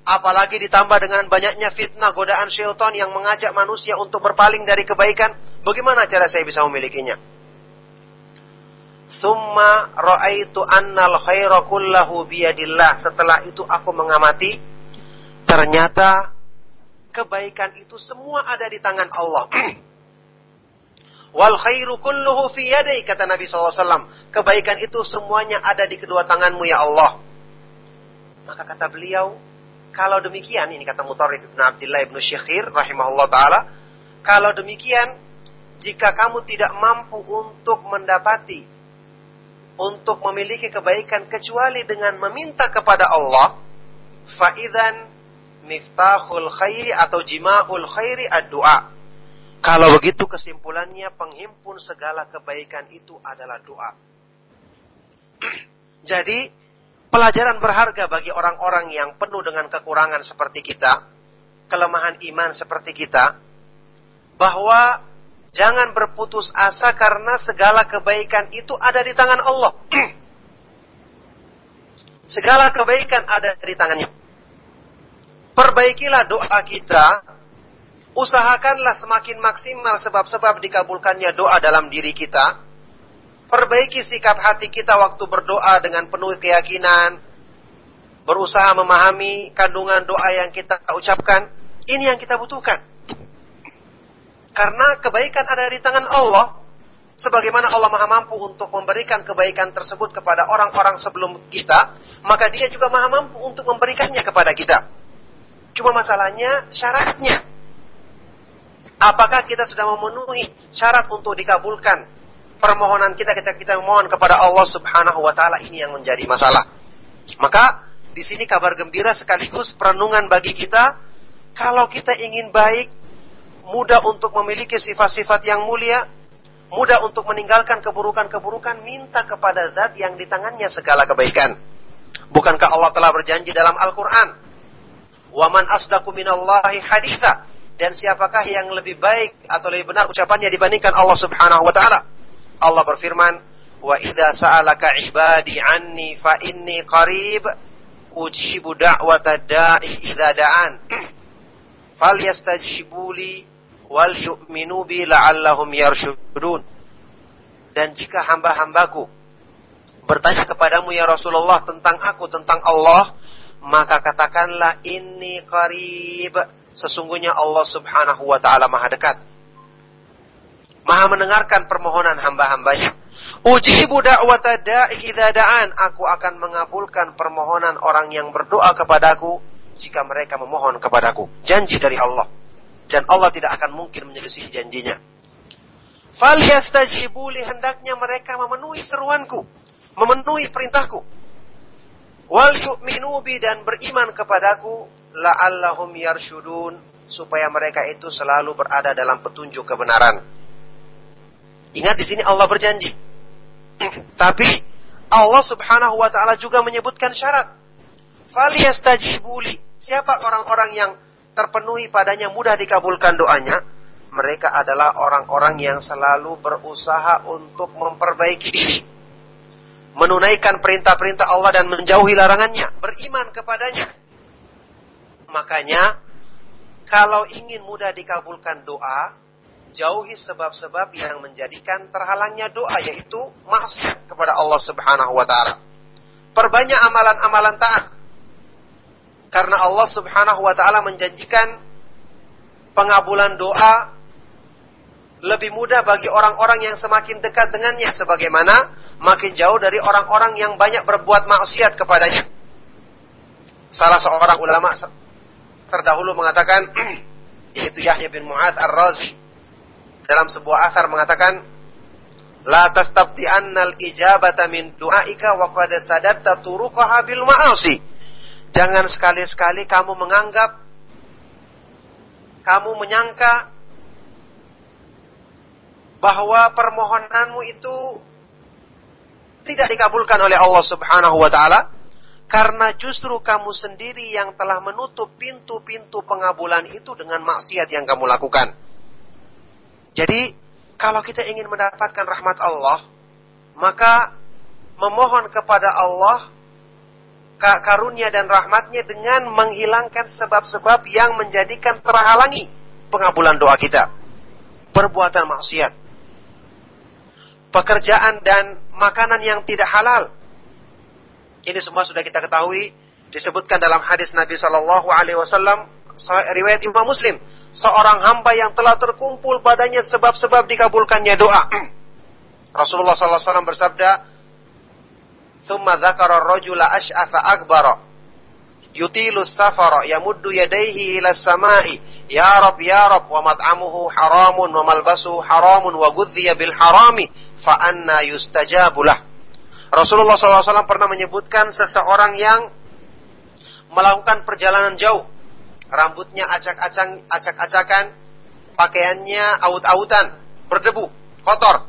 Speaker 3: apalagi ditambah dengan banyaknya fitnah godaan syaitan yang mengajak manusia untuk berpaling dari kebaikan, bagaimana cara saya bisa memilikinya? Summa ra'aitu annal khaira kullahu biyadillah. Setelah itu aku mengamati ternyata kebaikan itu semua ada di tangan Allah. <clears throat> Wal khairu kulluhu fi yadai kata Nabi SAW. Kebaikan itu semuanya ada di kedua tanganmu ya Allah. Maka kata beliau, kalau demikian, ini kata Mutarif ibn Abdullah ibn Syekhir rahimahullah ta'ala. Kalau demikian, jika kamu tidak mampu untuk mendapati, untuk memiliki kebaikan kecuali dengan meminta kepada Allah, faidan miftahul khairi atau jima'ul khairi ad-du'a kalau begitu kesimpulannya penghimpun segala kebaikan itu adalah doa. <clears throat> Jadi pelajaran berharga bagi orang-orang yang penuh dengan kekurangan seperti kita, kelemahan iman seperti kita, bahwa jangan berputus asa karena segala kebaikan itu ada di tangan Allah. <clears throat> segala kebaikan ada di tangannya. Perbaikilah doa kita Usahakanlah semakin maksimal sebab-sebab dikabulkannya doa dalam diri kita. Perbaiki sikap hati kita waktu berdoa dengan penuh keyakinan. Berusaha memahami kandungan doa yang kita ucapkan. Ini yang kita butuhkan. Karena kebaikan ada di tangan Allah. Sebagaimana Allah maha mampu untuk memberikan kebaikan tersebut kepada orang-orang sebelum kita. Maka dia juga maha mampu untuk memberikannya kepada kita. Cuma masalahnya syaratnya Apakah kita sudah memenuhi syarat untuk dikabulkan permohonan kita ketika kita memohon kepada Allah Subhanahu wa taala ini yang menjadi masalah. Maka di sini kabar gembira sekaligus perenungan bagi kita kalau kita ingin baik, mudah untuk memiliki sifat-sifat yang mulia, mudah untuk meninggalkan keburukan-keburukan, minta kepada zat yang di tangannya segala kebaikan. Bukankah Allah telah berjanji dalam Al-Qur'an, "Waman asdaqu minallahi haditha." Dan siapakah yang lebih baik atau lebih benar ucapannya dibandingkan Allah Subhanahu wa taala? Allah berfirman, "Wa idza sa'alaka 'ibadi 'anni fa inni qarib ujibu da'wata da'i idza da'an." <clears throat> Falyastajibu li wal yu'minu bi la'allahum. Dan jika hamba-hambaku bertanya kepadamu ya Rasulullah tentang aku, tentang Allah, maka katakanlah ini qarib Sesungguhnya Allah subhanahu wa ta'ala maha dekat. Maha mendengarkan permohonan hamba-hambanya. Ujibu da'wata da'i da'an. Aku akan mengabulkan permohonan orang yang berdoa kepadaku jika mereka memohon kepadaku. Janji dari Allah. Dan Allah tidak akan mungkin menyelisih janjinya. Falyastajibuli hendaknya mereka memenuhi seruanku. Memenuhi perintahku. Wal yu'minu dan beriman kepadaku la'allahum yarshudun supaya mereka itu selalu berada dalam petunjuk kebenaran. Ingat di sini Allah berjanji. <clears throat> Tapi Allah Subhanahu wa taala juga menyebutkan syarat. Faliyastajibuli. Siapa orang-orang yang terpenuhi padanya mudah dikabulkan doanya? Mereka adalah orang-orang yang selalu berusaha untuk memperbaiki diri. Menunaikan perintah-perintah Allah dan menjauhi larangannya. Beriman kepadanya Makanya kalau ingin mudah dikabulkan doa, jauhi sebab-sebab yang menjadikan terhalangnya doa yaitu maksiat kepada Allah Subhanahu wa taala. Perbanyak amalan-amalan taat. Karena Allah Subhanahu wa taala menjanjikan pengabulan doa lebih mudah bagi orang-orang yang semakin dekat dengannya sebagaimana makin jauh dari orang-orang yang banyak berbuat maksiat kepadanya. Salah seorang ulama terdahulu mengatakan <clears throat> yaitu Yahya bin Mu'ad Ar-Razi dalam sebuah asar mengatakan la tastabti annal ijabata min du'aika wa qad sadatta turuqaha bil ma'asi. Jangan sekali-sekali kamu menganggap kamu menyangka bahwa permohonanmu itu tidak dikabulkan oleh Allah Subhanahu wa taala karena justru kamu sendiri yang telah menutup pintu-pintu pengabulan itu dengan maksiat yang kamu lakukan. Jadi, kalau kita ingin mendapatkan rahmat Allah, maka memohon kepada Allah karunia dan rahmatnya dengan menghilangkan sebab-sebab yang menjadikan terhalangi pengabulan doa kita. Perbuatan maksiat. Pekerjaan dan makanan yang tidak halal ini semua sudah kita ketahui disebutkan dalam hadis Nabi Shallallahu Alaihi Wasallam riwayat Imam Muslim seorang hamba yang telah terkumpul padanya sebab-sebab dikabulkannya doa. <clears throat> Rasulullah Sallallahu Alaihi Wasallam bersabda, "Thumma dzakara rajula ash'atha akbara yutilu safara yamuddu yadayhi ila samai ya rab ya rab wa mat'amuhu haramun wa malbasuhu haramun wa gudhiya bil harami fa anna yustajabu lah." Rasulullah SAW pernah menyebutkan seseorang yang melakukan perjalanan jauh. Rambutnya acak-acak, acak-acakan, pakaiannya aut-autan, berdebu, kotor.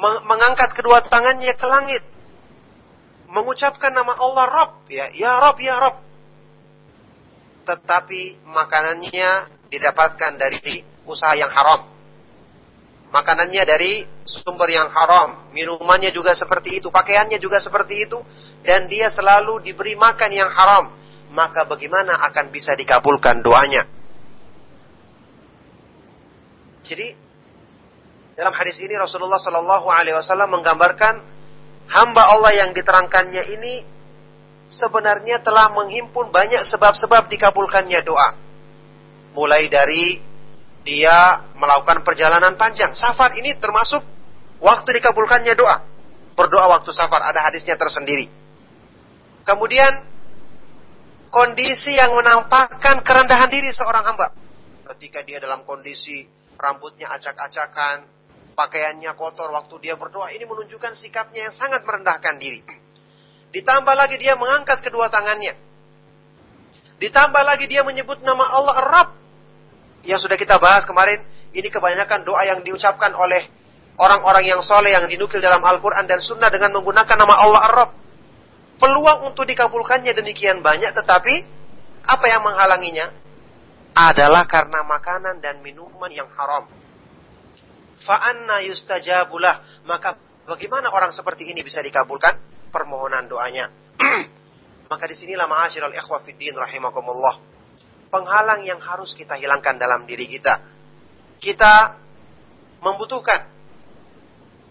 Speaker 3: Mengangkat kedua tangannya ke langit. Mengucapkan nama Allah Rob, ya, ya Rob, ya Rob. Tetapi makanannya didapatkan dari usaha yang haram makanannya dari sumber yang haram, minumannya juga seperti itu, pakaiannya juga seperti itu, dan dia selalu diberi makan yang haram, maka bagaimana akan bisa dikabulkan doanya? Jadi dalam hadis ini Rasulullah Shallallahu Alaihi Wasallam menggambarkan hamba Allah yang diterangkannya ini sebenarnya telah menghimpun banyak sebab-sebab dikabulkannya doa. Mulai dari dia melakukan perjalanan panjang. Safar ini termasuk waktu dikabulkannya doa. Berdoa waktu safar, ada hadisnya tersendiri. Kemudian, kondisi yang menampakkan kerendahan diri seorang hamba. Ketika dia dalam kondisi rambutnya acak-acakan, pakaiannya kotor waktu dia berdoa, ini menunjukkan sikapnya yang sangat merendahkan diri. Ditambah lagi dia mengangkat kedua tangannya. Ditambah lagi dia menyebut nama Allah Rabb yang sudah kita bahas kemarin, ini kebanyakan doa yang diucapkan oleh orang-orang yang soleh yang dinukil dalam Al-Quran dan Sunnah dengan menggunakan nama Allah Ar-Rabb. Peluang untuk dikabulkannya demikian banyak, tetapi apa yang menghalanginya? Adalah karena makanan dan minuman yang haram. Fa'anna yustajabulah. Maka bagaimana orang seperti ini bisa dikabulkan? Permohonan doanya. <clears throat> Maka di sinilah ma'asyiral ikhwa fiddin rahimakumullah penghalang yang harus kita hilangkan dalam diri kita. Kita membutuhkan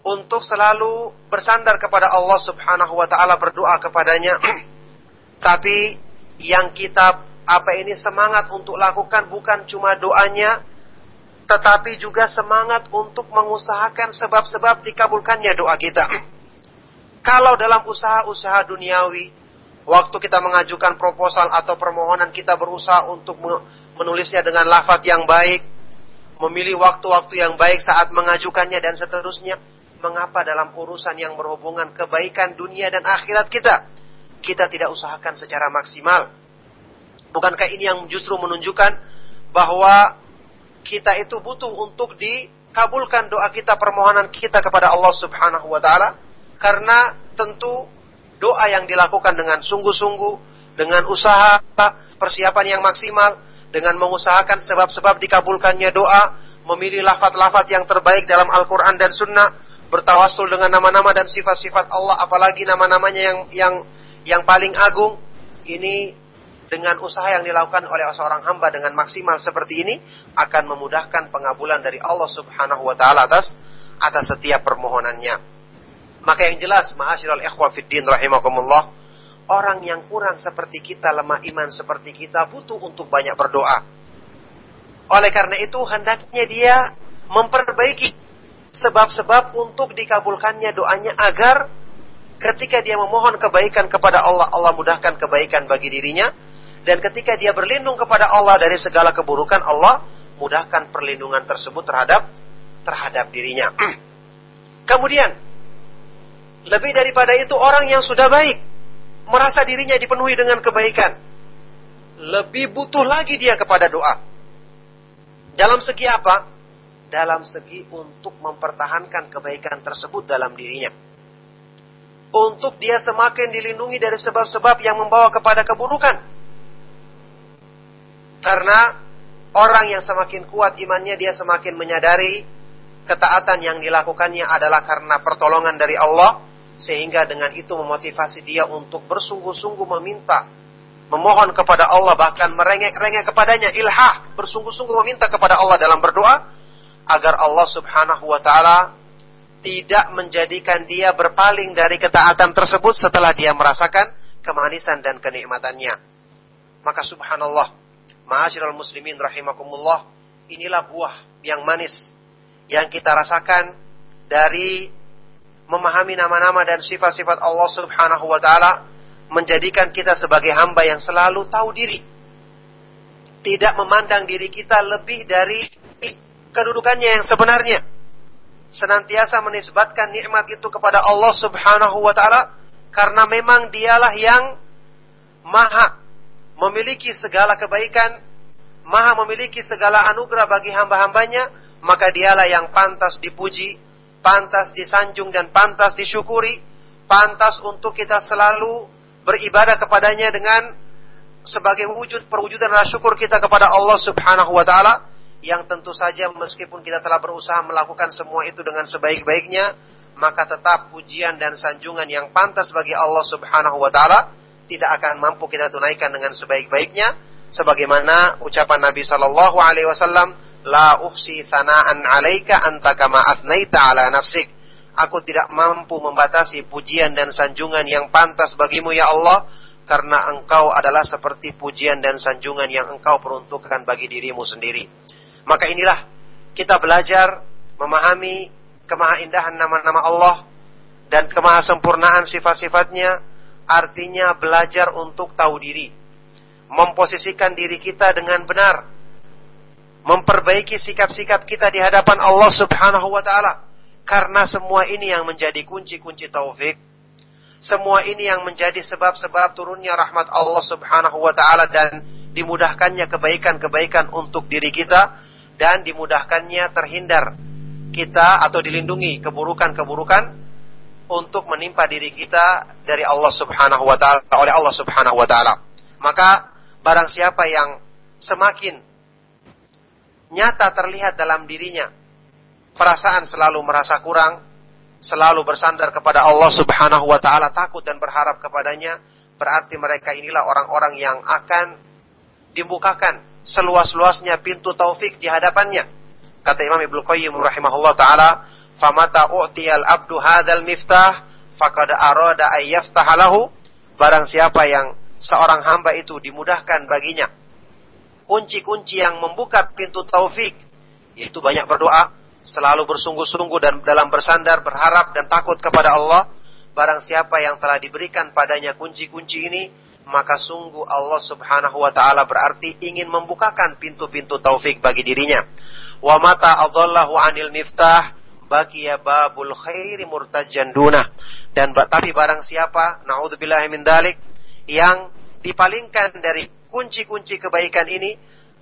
Speaker 3: untuk selalu bersandar kepada Allah Subhanahu wa taala berdoa kepadanya. <clears throat> Tapi yang kita apa ini semangat untuk lakukan bukan cuma doanya tetapi juga semangat untuk mengusahakan sebab-sebab dikabulkannya doa kita. <clears throat> Kalau dalam usaha-usaha duniawi Waktu kita mengajukan proposal atau permohonan kita berusaha untuk menulisnya dengan lafaz yang baik, memilih waktu-waktu yang baik saat mengajukannya dan seterusnya. Mengapa dalam urusan yang berhubungan kebaikan dunia dan akhirat kita, kita tidak usahakan secara maksimal? Bukankah ini yang justru menunjukkan bahwa kita itu butuh untuk dikabulkan doa kita, permohonan kita kepada Allah Subhanahu wa taala? Karena tentu doa yang dilakukan dengan sungguh-sungguh, dengan usaha persiapan yang maksimal, dengan mengusahakan sebab-sebab dikabulkannya doa, memilih lafat-lafat yang terbaik dalam Al-Quran dan Sunnah, bertawasul dengan nama-nama dan sifat-sifat Allah, apalagi nama-namanya yang yang yang paling agung, ini dengan usaha yang dilakukan oleh seorang hamba dengan maksimal seperti ini akan memudahkan pengabulan dari Allah Subhanahu wa taala atas atas setiap permohonannya. Maka yang jelas, ma'asyiral ikhwa fiddin rahimakumullah, orang yang kurang seperti kita, lemah iman seperti kita butuh untuk banyak berdoa. Oleh karena itu hendaknya dia memperbaiki sebab-sebab untuk dikabulkannya doanya agar ketika dia memohon kebaikan kepada Allah, Allah mudahkan kebaikan bagi dirinya dan ketika dia berlindung kepada Allah dari segala keburukan, Allah mudahkan perlindungan tersebut terhadap terhadap dirinya. <clears throat> Kemudian lebih daripada itu orang yang sudah baik merasa dirinya dipenuhi dengan kebaikan. Lebih butuh lagi dia kepada doa. Dalam segi apa? Dalam segi untuk mempertahankan kebaikan tersebut dalam dirinya. Untuk dia semakin dilindungi dari sebab-sebab yang membawa kepada keburukan. Karena orang yang semakin kuat imannya dia semakin menyadari ketaatan yang dilakukannya adalah karena pertolongan dari Allah sehingga dengan itu memotivasi dia untuk bersungguh-sungguh meminta memohon kepada Allah bahkan merengek-rengek kepadanya ilhah bersungguh-sungguh meminta kepada Allah dalam berdoa agar Allah Subhanahu wa taala tidak menjadikan dia berpaling dari ketaatan tersebut setelah dia merasakan kemanisan dan kenikmatannya. Maka subhanallah, ma'asyiral muslimin rahimakumullah, inilah buah yang manis yang kita rasakan dari memahami nama-nama dan sifat-sifat Allah Subhanahu wa taala menjadikan kita sebagai hamba yang selalu tahu diri. Tidak memandang diri kita lebih dari kedudukannya yang sebenarnya. Senantiasa menisbatkan nikmat itu kepada Allah Subhanahu wa taala karena memang dialah yang maha memiliki segala kebaikan, maha memiliki segala anugerah bagi hamba-hambanya, maka dialah yang pantas dipuji, pantas disanjung dan pantas disyukuri, pantas untuk kita selalu beribadah kepadanya dengan sebagai wujud perwujudan rasa syukur kita kepada Allah Subhanahu wa taala yang tentu saja meskipun kita telah berusaha melakukan semua itu dengan sebaik-baiknya maka tetap pujian dan sanjungan yang pantas bagi Allah Subhanahu wa taala tidak akan mampu kita tunaikan dengan sebaik-baiknya sebagaimana ucapan Nabi sallallahu alaihi wasallam La uhsi thana'an alaika anta kama athnaita ala nafsik. Aku tidak mampu membatasi pujian dan sanjungan yang pantas bagimu ya Allah. Karena engkau adalah seperti pujian dan sanjungan yang engkau peruntukkan bagi dirimu sendiri. Maka inilah kita belajar memahami kemahaindahan nama-nama Allah dan kemahasempurnaan sifat-sifatnya artinya belajar untuk tahu diri memposisikan diri kita dengan benar memperbaiki sikap-sikap kita di hadapan Allah Subhanahu wa taala. Karena semua ini yang menjadi kunci-kunci taufik. Semua ini yang menjadi sebab-sebab turunnya rahmat Allah Subhanahu wa taala dan dimudahkannya kebaikan-kebaikan untuk diri kita dan dimudahkannya terhindar kita atau dilindungi keburukan-keburukan untuk menimpa diri kita dari Allah Subhanahu wa taala oleh Allah Subhanahu wa taala. Maka barang siapa yang semakin nyata terlihat dalam dirinya. Perasaan selalu merasa kurang, selalu bersandar kepada Allah Subhanahu wa taala, takut dan berharap kepadanya, berarti mereka inilah orang-orang yang akan dibukakan seluas-luasnya pintu taufik di hadapannya. Kata Imam Ibnu Qayyim rahimahullah taala, "Famata u'tiyal abdu hadzal miftah faqad arada ay lahu." Barang siapa yang seorang hamba itu dimudahkan baginya kunci-kunci yang membuka pintu taufik yaitu banyak berdoa, selalu bersungguh-sungguh dan dalam bersandar, berharap dan takut kepada Allah. Barang siapa yang telah diberikan padanya kunci-kunci ini, maka sungguh Allah Subhanahu wa taala berarti ingin membukakan pintu-pintu taufik bagi dirinya. Wa mata adallahu anil miftah baqiya babul khairi murtajan dunah. Dan tapi barang siapa naudzubillahi min dalik yang dipalingkan dari kunci-kunci kebaikan ini,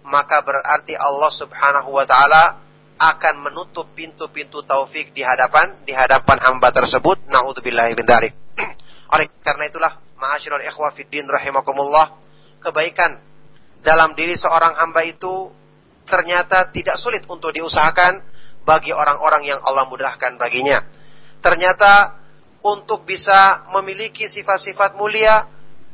Speaker 3: maka berarti Allah Subhanahu wa taala akan menutup pintu-pintu taufik di hadapan di hadapan hamba tersebut. Nauzubillahi min dzalik. <clears throat> Oleh karena itulah, ma'asyiral ikhwa fiddin rahimakumullah, kebaikan dalam diri seorang hamba itu ternyata tidak sulit untuk diusahakan bagi orang-orang yang Allah mudahkan baginya. Ternyata untuk bisa memiliki sifat-sifat mulia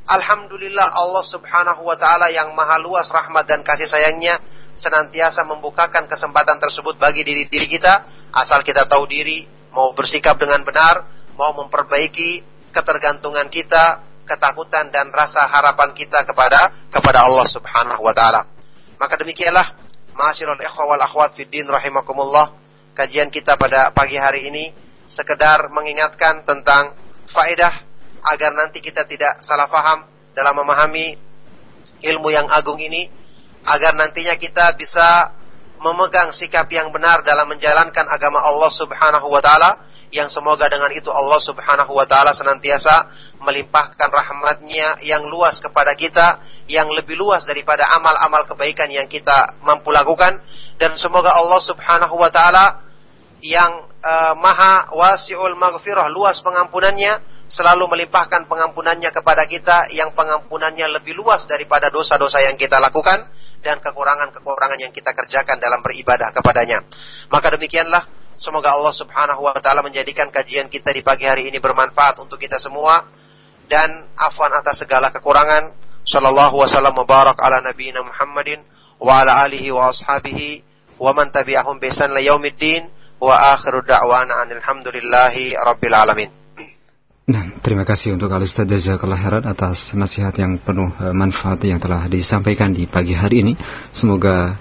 Speaker 3: Alhamdulillah Allah subhanahu wa ta'ala yang maha luas rahmat dan kasih sayangnya senantiasa membukakan kesempatan tersebut bagi diri diri kita asal kita tahu diri mau bersikap dengan benar mau memperbaiki ketergantungan kita ketakutan dan rasa harapan kita kepada kepada Allah Subhanahu wa taala. Maka demikianlah ma'asyiral ikhwah wal akhwat fid din rahimakumullah. Kajian kita pada pagi hari ini sekedar mengingatkan tentang faedah agar nanti kita tidak salah faham dalam memahami ilmu yang agung ini agar nantinya kita bisa memegang sikap yang benar dalam menjalankan agama Allah Subhanahu wa taala yang semoga dengan itu Allah Subhanahu wa taala senantiasa melimpahkan rahmatnya yang luas kepada kita yang lebih luas daripada amal-amal kebaikan yang kita mampu lakukan dan semoga Allah Subhanahu wa taala yang uh, maha wasiul maghfirah luas pengampunannya selalu melimpahkan pengampunannya kepada kita yang pengampunannya lebih luas daripada dosa-dosa yang kita lakukan dan kekurangan-kekurangan yang kita kerjakan dalam beribadah kepadanya. Maka demikianlah semoga Allah Subhanahu wa taala menjadikan kajian kita di pagi hari ini bermanfaat untuk kita semua dan afwan atas segala kekurangan. Sallallahu wasallam mubarak ala nabiyina Muhammadin wa ala alihi wa ashabihi wa man tabi'ahum bi ihsan yaumiddin wa akhiru da'wana alhamdulillahi rabbil alamin.
Speaker 2: Nah, terima kasih untuk Al Ustaz Jazakallah Khairan atas nasihat yang penuh eh, manfaat yang telah disampaikan di pagi hari ini. Semoga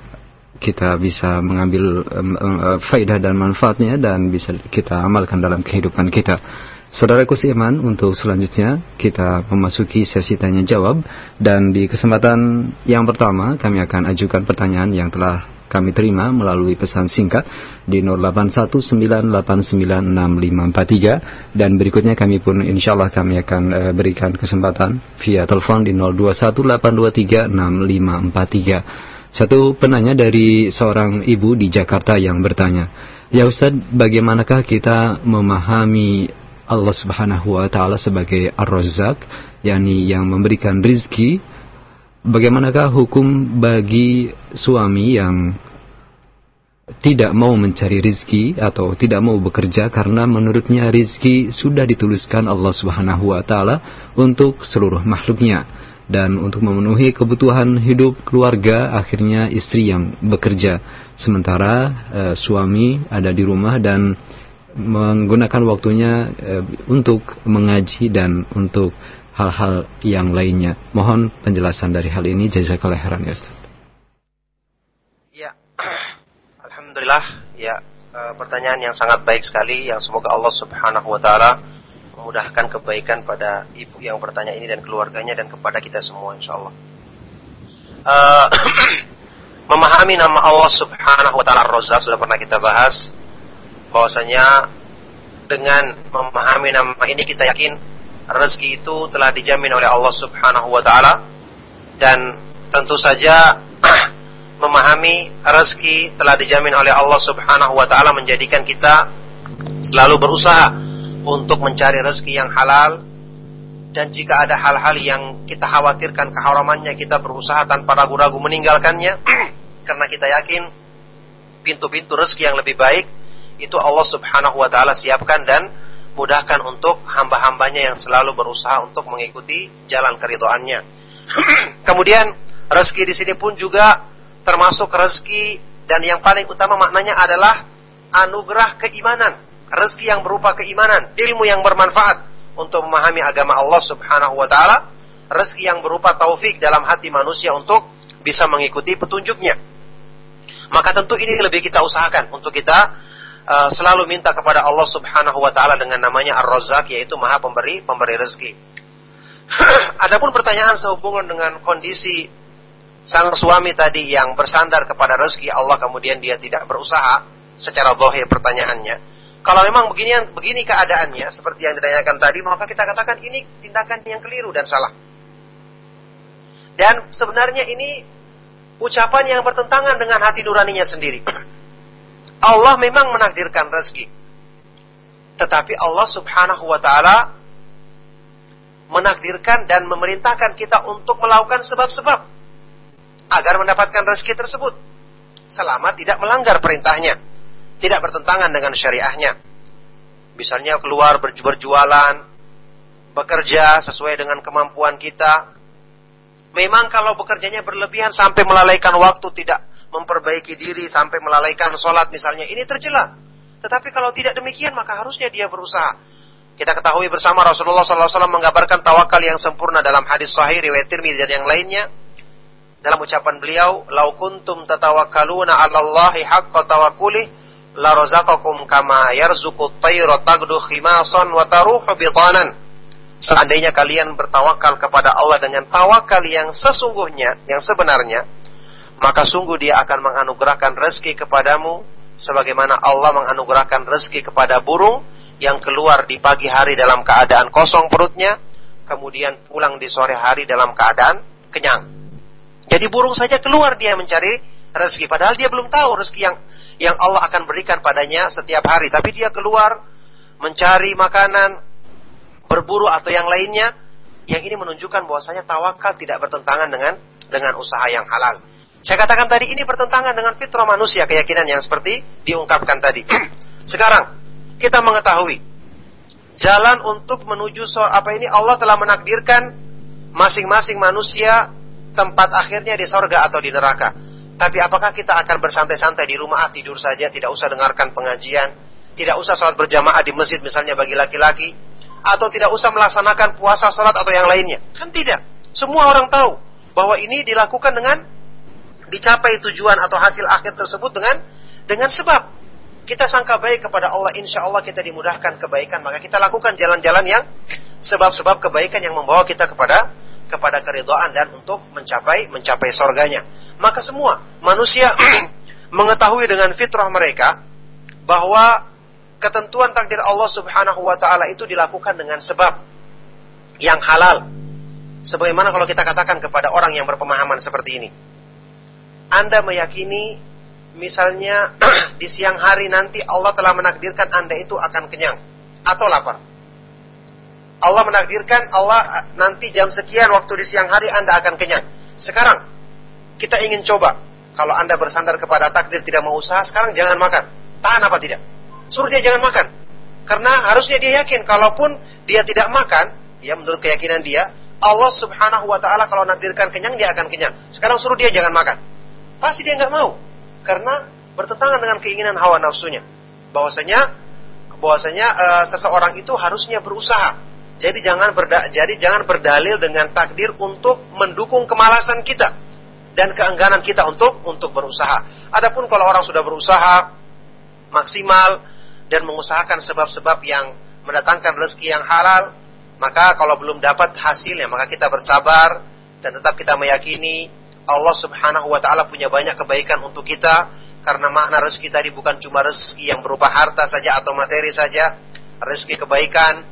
Speaker 2: kita bisa mengambil um, uh, faidah dan manfaatnya dan bisa kita amalkan dalam kehidupan kita. Saudaraku seiman, untuk selanjutnya kita memasuki sesi tanya jawab dan di kesempatan yang pertama kami akan ajukan pertanyaan yang telah kami terima melalui pesan singkat di 0819896543 dan berikutnya kami pun insya Allah kami akan uh, berikan kesempatan via telepon di 0218236543. Satu penanya dari seorang ibu di Jakarta yang bertanya, Ya Ustadz, bagaimanakah kita memahami Allah Subhanahu wa taala sebagai Ar-Razzaq, yakni yang memberikan rizki? Bagaimanakah hukum bagi suami yang tidak mau mencari rizki atau tidak mau bekerja karena menurutnya rizki sudah dituliskan Allah Subhanahu wa taala untuk seluruh makhluknya dan untuk memenuhi kebutuhan hidup keluarga akhirnya istri yang bekerja sementara uh, suami ada di rumah dan menggunakan waktunya uh, untuk mengaji dan untuk hal-hal yang lainnya. Mohon penjelasan dari hal ini. Jazakallah khairan ya Ustaz.
Speaker 3: Ya, <clears throat> Alhamdulillah. Ya, e, pertanyaan yang sangat baik sekali. Yang semoga Allah subhanahu wa ta'ala memudahkan kebaikan pada ibu yang bertanya ini dan keluarganya dan kepada kita semua insya Allah. E, <clears throat> memahami nama Allah subhanahu wa ta'ala Ar-Razzaq sudah pernah kita bahas. Bahwasanya dengan memahami nama ini kita yakin rezeki itu telah dijamin oleh Allah Subhanahu wa taala dan tentu saja <clears throat> memahami rezeki telah dijamin oleh Allah Subhanahu wa taala menjadikan kita selalu berusaha untuk mencari rezeki yang halal. Dan jika ada hal-hal yang kita khawatirkan keharamannya kita berusaha tanpa ragu-ragu meninggalkannya. <clears throat> Karena kita yakin pintu-pintu rezeki yang lebih baik itu Allah Subhanahu wa taala siapkan dan mudahkan untuk hamba-hambanya yang selalu berusaha untuk mengikuti jalan keridoannya. <clears throat> Kemudian rezeki di sini pun juga termasuk rezeki dan yang paling utama maknanya adalah anugerah keimanan, rezeki yang berupa keimanan, ilmu yang bermanfaat untuk memahami agama Allah Subhanahu wa taala, rezeki yang berupa taufik dalam hati manusia untuk bisa mengikuti petunjuknya. Maka tentu ini lebih kita usahakan untuk kita uh, selalu minta kepada Allah Subhanahu wa taala dengan namanya Ar-Razzaq yaitu Maha Pemberi, pemberi rezeki. <clears throat> Adapun pertanyaan sehubungan dengan kondisi sang suami tadi yang bersandar kepada rezeki Allah kemudian dia tidak berusaha secara zahir pertanyaannya. Kalau memang begini begini keadaannya seperti yang ditanyakan tadi maka kita katakan ini tindakan yang keliru dan salah. Dan sebenarnya ini ucapan yang bertentangan dengan hati nuraninya sendiri. <clears throat> Allah memang menakdirkan rezeki. Tetapi Allah subhanahu wa ta'ala menakdirkan dan memerintahkan kita untuk melakukan sebab-sebab agar mendapatkan rezeki tersebut selama tidak melanggar perintahnya, tidak bertentangan dengan syariahnya. Misalnya keluar berjualan, bekerja sesuai dengan kemampuan kita. Memang kalau bekerjanya berlebihan sampai melalaikan waktu tidak memperbaiki diri sampai melalaikan sholat misalnya, ini tercela. Tetapi kalau tidak demikian maka harusnya dia berusaha Kita ketahui bersama Rasulullah SAW menggambarkan tawakal yang sempurna dalam hadis Sahih riwayat Tirmidzi dan yang lainnya. Dalam ucapan beliau, "Lau kuntum tatawakkaluna 'ala Allahi haqqa tawakkuli la razaqakum kama yarzuqu at-tayra tagdu khimasan wa taruhu bitanan." Seandainya kalian bertawakal kepada Allah dengan tawakal yang sesungguhnya, yang sebenarnya, maka sungguh dia akan menganugerahkan rezeki kepadamu sebagaimana Allah menganugerahkan rezeki kepada burung yang keluar di pagi hari dalam keadaan kosong perutnya, kemudian pulang di sore hari dalam keadaan kenyang. Jadi burung saja keluar dia mencari rezeki, padahal dia belum tahu rezeki yang yang Allah akan berikan padanya setiap hari, tapi dia keluar mencari makanan, berburu atau yang lainnya, yang ini menunjukkan bahwasanya tawakal tidak bertentangan dengan dengan usaha yang halal. Saya katakan tadi ini bertentangan dengan fitrah manusia keyakinan yang seperti diungkapkan tadi. <clears throat> Sekarang kita mengetahui jalan untuk menuju surga apa ini Allah telah menakdirkan masing-masing manusia tempat akhirnya di sorga atau di neraka. Tapi apakah kita akan bersantai-santai di rumah ah, tidur saja, tidak usah dengarkan pengajian, tidak usah sholat berjamaah di masjid misalnya bagi laki-laki, atau tidak usah melaksanakan puasa sholat atau yang lainnya? Kan tidak. Semua orang tahu bahwa ini dilakukan dengan dicapai tujuan atau hasil akhir tersebut dengan dengan sebab kita sangka baik kepada Allah, insya Allah kita dimudahkan kebaikan, maka kita lakukan jalan-jalan yang sebab-sebab kebaikan yang membawa kita kepada kepada keridhaan dan untuk mencapai mencapai sorganya. Maka semua manusia <clears throat> mengetahui dengan fitrah mereka bahwa ketentuan takdir Allah Subhanahu wa taala itu dilakukan dengan sebab yang halal. Sebagaimana kalau kita katakan kepada orang yang berpemahaman seperti ini. Anda meyakini misalnya <clears throat> di siang hari nanti Allah telah menakdirkan Anda itu akan kenyang atau lapar. Allah menakdirkan Allah nanti jam sekian waktu di siang hari Anda akan kenyang. Sekarang kita ingin coba kalau Anda bersandar kepada takdir tidak mau usaha, sekarang jangan makan. Tahan apa tidak? Suruh dia jangan makan. Karena harusnya dia yakin kalaupun dia tidak makan, ya menurut keyakinan dia, Allah Subhanahu wa taala kalau nakdirkan kenyang dia akan kenyang. Sekarang suruh dia jangan makan. Pasti dia nggak mau karena bertentangan dengan keinginan hawa nafsunya. Bahwasanya bahwasanya uh, seseorang itu harusnya berusaha. Jadi jangan berda jadi jangan berdalil dengan takdir untuk mendukung kemalasan kita dan keengganan kita untuk untuk berusaha. Adapun kalau orang sudah berusaha maksimal dan mengusahakan sebab-sebab yang mendatangkan rezeki yang halal, maka kalau belum dapat hasilnya maka kita bersabar dan tetap kita meyakini Allah Subhanahu wa taala punya banyak kebaikan untuk kita karena makna rezeki tadi bukan cuma rezeki yang berupa harta saja atau materi saja, rezeki kebaikan,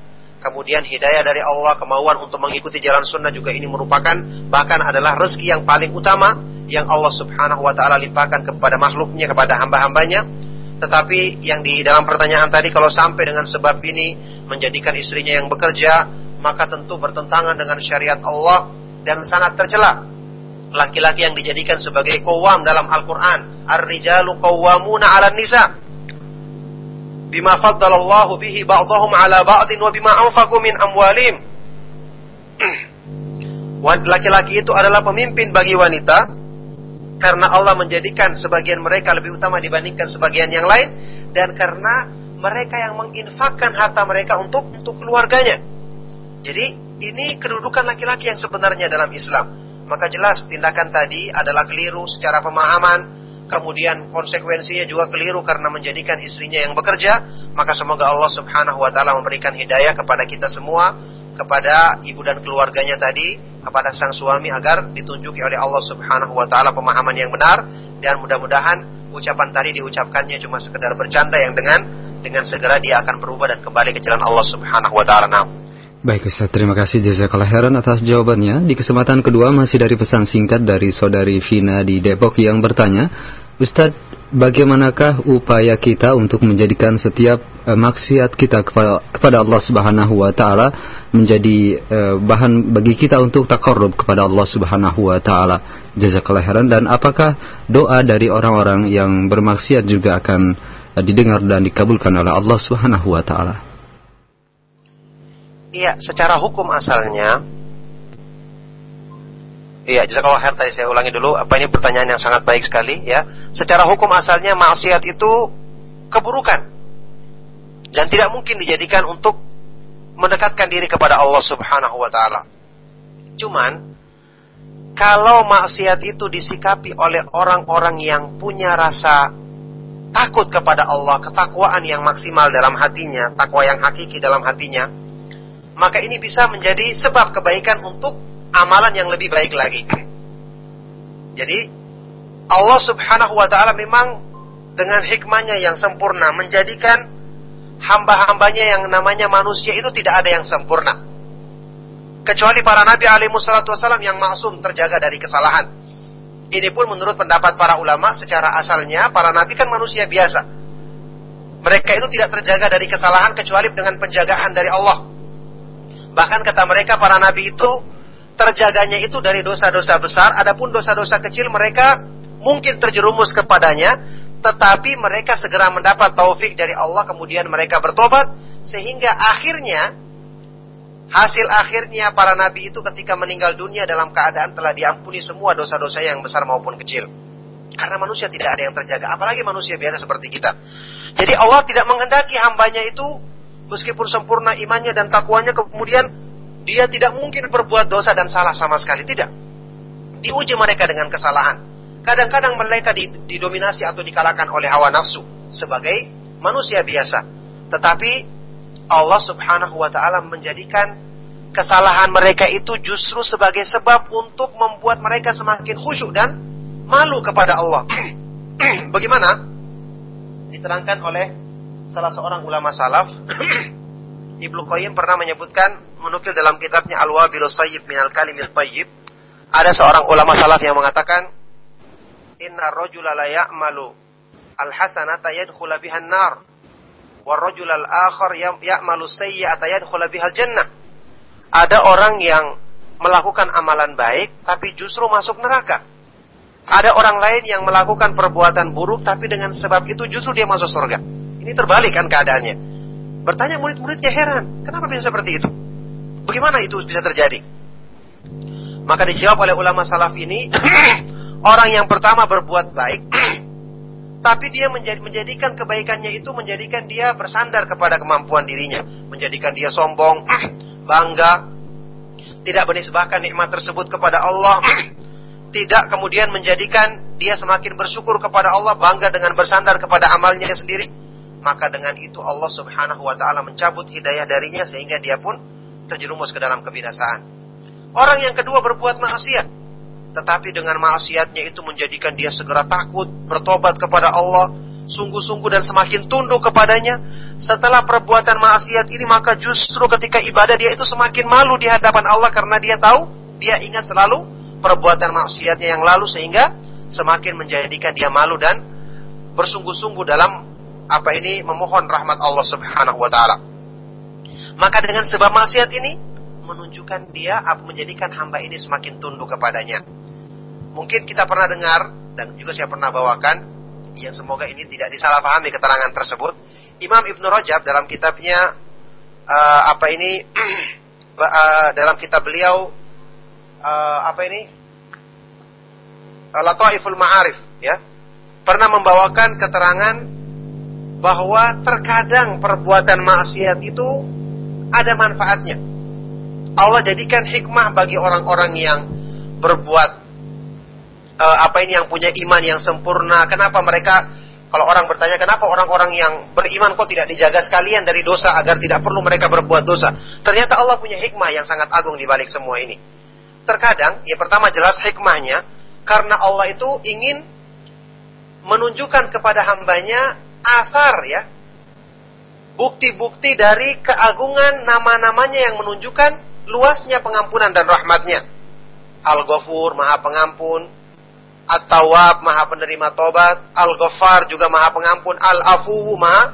Speaker 3: kemudian hidayah dari Allah, kemauan untuk mengikuti jalan sunnah juga ini merupakan bahkan adalah rezeki yang paling utama yang Allah Subhanahu wa taala limpahkan kepada makhluknya, kepada hamba-hambanya. Tetapi yang di dalam pertanyaan tadi kalau sampai dengan sebab ini menjadikan istrinya yang bekerja, maka tentu bertentangan dengan syariat Allah dan sangat tercela laki-laki yang dijadikan sebagai kawam dalam Al-Quran. Ar-rijalu qawwamuna 'ala nisa. Bima faddalallahu bihi ba'dahum 'ala ba'din wa bima anfaqu min amwalim. <clears throat> Laki-laki itu adalah pemimpin bagi wanita karena Allah menjadikan sebagian mereka lebih utama dibandingkan sebagian yang lain dan karena mereka yang menginfakkan harta mereka untuk untuk keluarganya. Jadi ini kedudukan laki-laki yang sebenarnya dalam Islam maka jelas tindakan tadi adalah keliru secara pemahaman, kemudian konsekuensinya juga keliru karena menjadikan istrinya yang bekerja, maka semoga Allah Subhanahu wa taala memberikan hidayah kepada kita semua, kepada ibu dan keluarganya tadi, kepada sang suami agar ditunjuki oleh Allah Subhanahu wa taala pemahaman yang benar. Dan mudah-mudahan ucapan tadi diucapkannya cuma sekedar bercanda yang dengan dengan segera dia akan berubah dan kembali ke jalan Allah Subhanahu wa taala.
Speaker 2: Baik Ustaz, terima kasih jazakallah heran atas jawabannya. Di kesempatan kedua masih dari pesan singkat dari saudari Vina di Depok yang bertanya, Ustaz, bagaimanakah upaya kita untuk menjadikan setiap uh, maksiat kita kepada, kepada Allah Subhanahu wa taala menjadi uh, bahan bagi kita untuk takarrub kepada Allah Subhanahu wa taala. Jazakallah heran dan apakah doa dari orang-orang yang bermaksiat juga akan uh, didengar dan dikabulkan oleh Allah Subhanahu wa taala?
Speaker 3: Iya, secara hukum asalnya Iya, kalau khair tadi saya ulangi dulu. Apa ini pertanyaan yang sangat baik sekali ya. Secara hukum asalnya maksiat itu keburukan dan tidak mungkin dijadikan untuk mendekatkan diri kepada Allah Subhanahu wa taala. Cuman kalau maksiat itu disikapi oleh orang-orang yang punya rasa takut kepada Allah, ketakwaan yang maksimal dalam hatinya, takwa yang hakiki dalam hatinya, maka ini bisa menjadi sebab kebaikan untuk amalan yang lebih baik lagi. Jadi Allah Subhanahu wa taala memang dengan hikmahnya yang sempurna menjadikan hamba-hambanya yang namanya manusia itu tidak ada yang sempurna. Kecuali para nabi alaihi wassalam yang maksum terjaga dari kesalahan. Ini pun menurut pendapat para ulama secara asalnya para nabi kan manusia biasa. Mereka itu tidak terjaga dari kesalahan kecuali dengan penjagaan dari Allah. Bahkan kata mereka para nabi itu terjaganya itu dari dosa-dosa besar, adapun dosa-dosa kecil mereka mungkin terjerumus kepadanya, tetapi mereka segera mendapat taufik dari Allah kemudian mereka bertobat sehingga akhirnya hasil akhirnya para nabi itu ketika meninggal dunia dalam keadaan telah diampuni semua dosa-dosa yang besar maupun kecil. Karena manusia tidak ada yang terjaga, apalagi manusia biasa seperti kita. Jadi Allah tidak menghendaki hambanya itu meskipun sempurna imannya dan takwanya kemudian dia tidak mungkin berbuat dosa dan salah sama sekali. Tidak. Diuji mereka dengan kesalahan. Kadang-kadang mereka didominasi atau dikalahkan oleh hawa nafsu sebagai manusia biasa. Tetapi Allah subhanahu wa ta'ala menjadikan kesalahan mereka itu justru sebagai sebab untuk membuat mereka semakin khusyuk dan malu kepada Allah. <clears throat> Bagaimana? Diterangkan oleh salah seorang ulama salaf <clears throat> Ibnu Qayyim pernah menyebutkan menukil dalam kitabnya Al-Wabilus Sayyib minal Kalimil Tayyib ada seorang ulama salaf yang mengatakan inna rajula la ya'malu al-hasanata yadkhula biha an-nar wa rajul al-akhar ya'malu sayyi'ata yadkhula biha al-jannah. Ada orang yang melakukan amalan baik tapi justru masuk neraka. Ada orang lain yang melakukan perbuatan buruk tapi dengan sebab itu justru dia masuk surga ini terbalik kan keadaannya Bertanya murid-muridnya heran, kenapa bisa seperti itu? Bagaimana itu bisa terjadi? Maka dijawab oleh ulama salaf ini, <clears throat> orang yang pertama berbuat baik, <clears throat> tapi dia menjadikan kebaikannya itu menjadikan dia bersandar kepada kemampuan dirinya, menjadikan dia sombong, <clears throat> bangga, tidak menisbahkan nikmat tersebut kepada Allah, tidak kemudian menjadikan dia semakin bersyukur kepada Allah, bangga dengan bersandar kepada amalnya sendiri, maka dengan itu Allah Subhanahu wa taala mencabut hidayah darinya sehingga dia pun terjerumus ke dalam kebinasaan. Orang yang kedua berbuat maksiat, tetapi dengan maksiatnya itu menjadikan dia segera takut, bertobat kepada Allah, sungguh-sungguh dan semakin tunduk kepadanya. Setelah perbuatan maksiat ini maka justru ketika ibadah dia itu semakin malu di hadapan Allah karena dia tahu, dia ingat selalu perbuatan maksiatnya yang lalu sehingga semakin menjadikan dia malu dan bersungguh-sungguh dalam apa ini memohon rahmat Allah Subhanahu wa taala. Maka dengan sebab maksiat ini menunjukkan dia menjadikan hamba ini semakin tunduk kepadanya. Mungkin kita pernah dengar dan juga saya pernah bawakan ya semoga ini tidak disalahpahami keterangan tersebut. Imam Ibnu Rajab dalam kitabnya uh, apa ini <clears throat> uh, dalam kitab beliau uh, apa ini Lataiful Ma'arif ya pernah membawakan keterangan bahwa terkadang perbuatan maksiat itu ada manfaatnya. Allah jadikan hikmah bagi orang-orang yang berbuat uh, apa ini yang punya iman yang sempurna. Kenapa mereka kalau orang bertanya kenapa orang-orang yang beriman kok tidak dijaga sekalian dari dosa agar tidak perlu mereka berbuat dosa? Ternyata Allah punya hikmah yang sangat agung di balik semua ini. Terkadang, ya pertama jelas hikmahnya karena Allah itu ingin menunjukkan kepada hambanya asar ya. Bukti-bukti dari keagungan nama-namanya yang menunjukkan luasnya pengampunan dan rahmatnya. Al-Ghafur, Maha Pengampun. At-Tawab, Maha Penerima Tobat. Al-Ghaffar juga Maha Pengampun. Al-Afu, Maha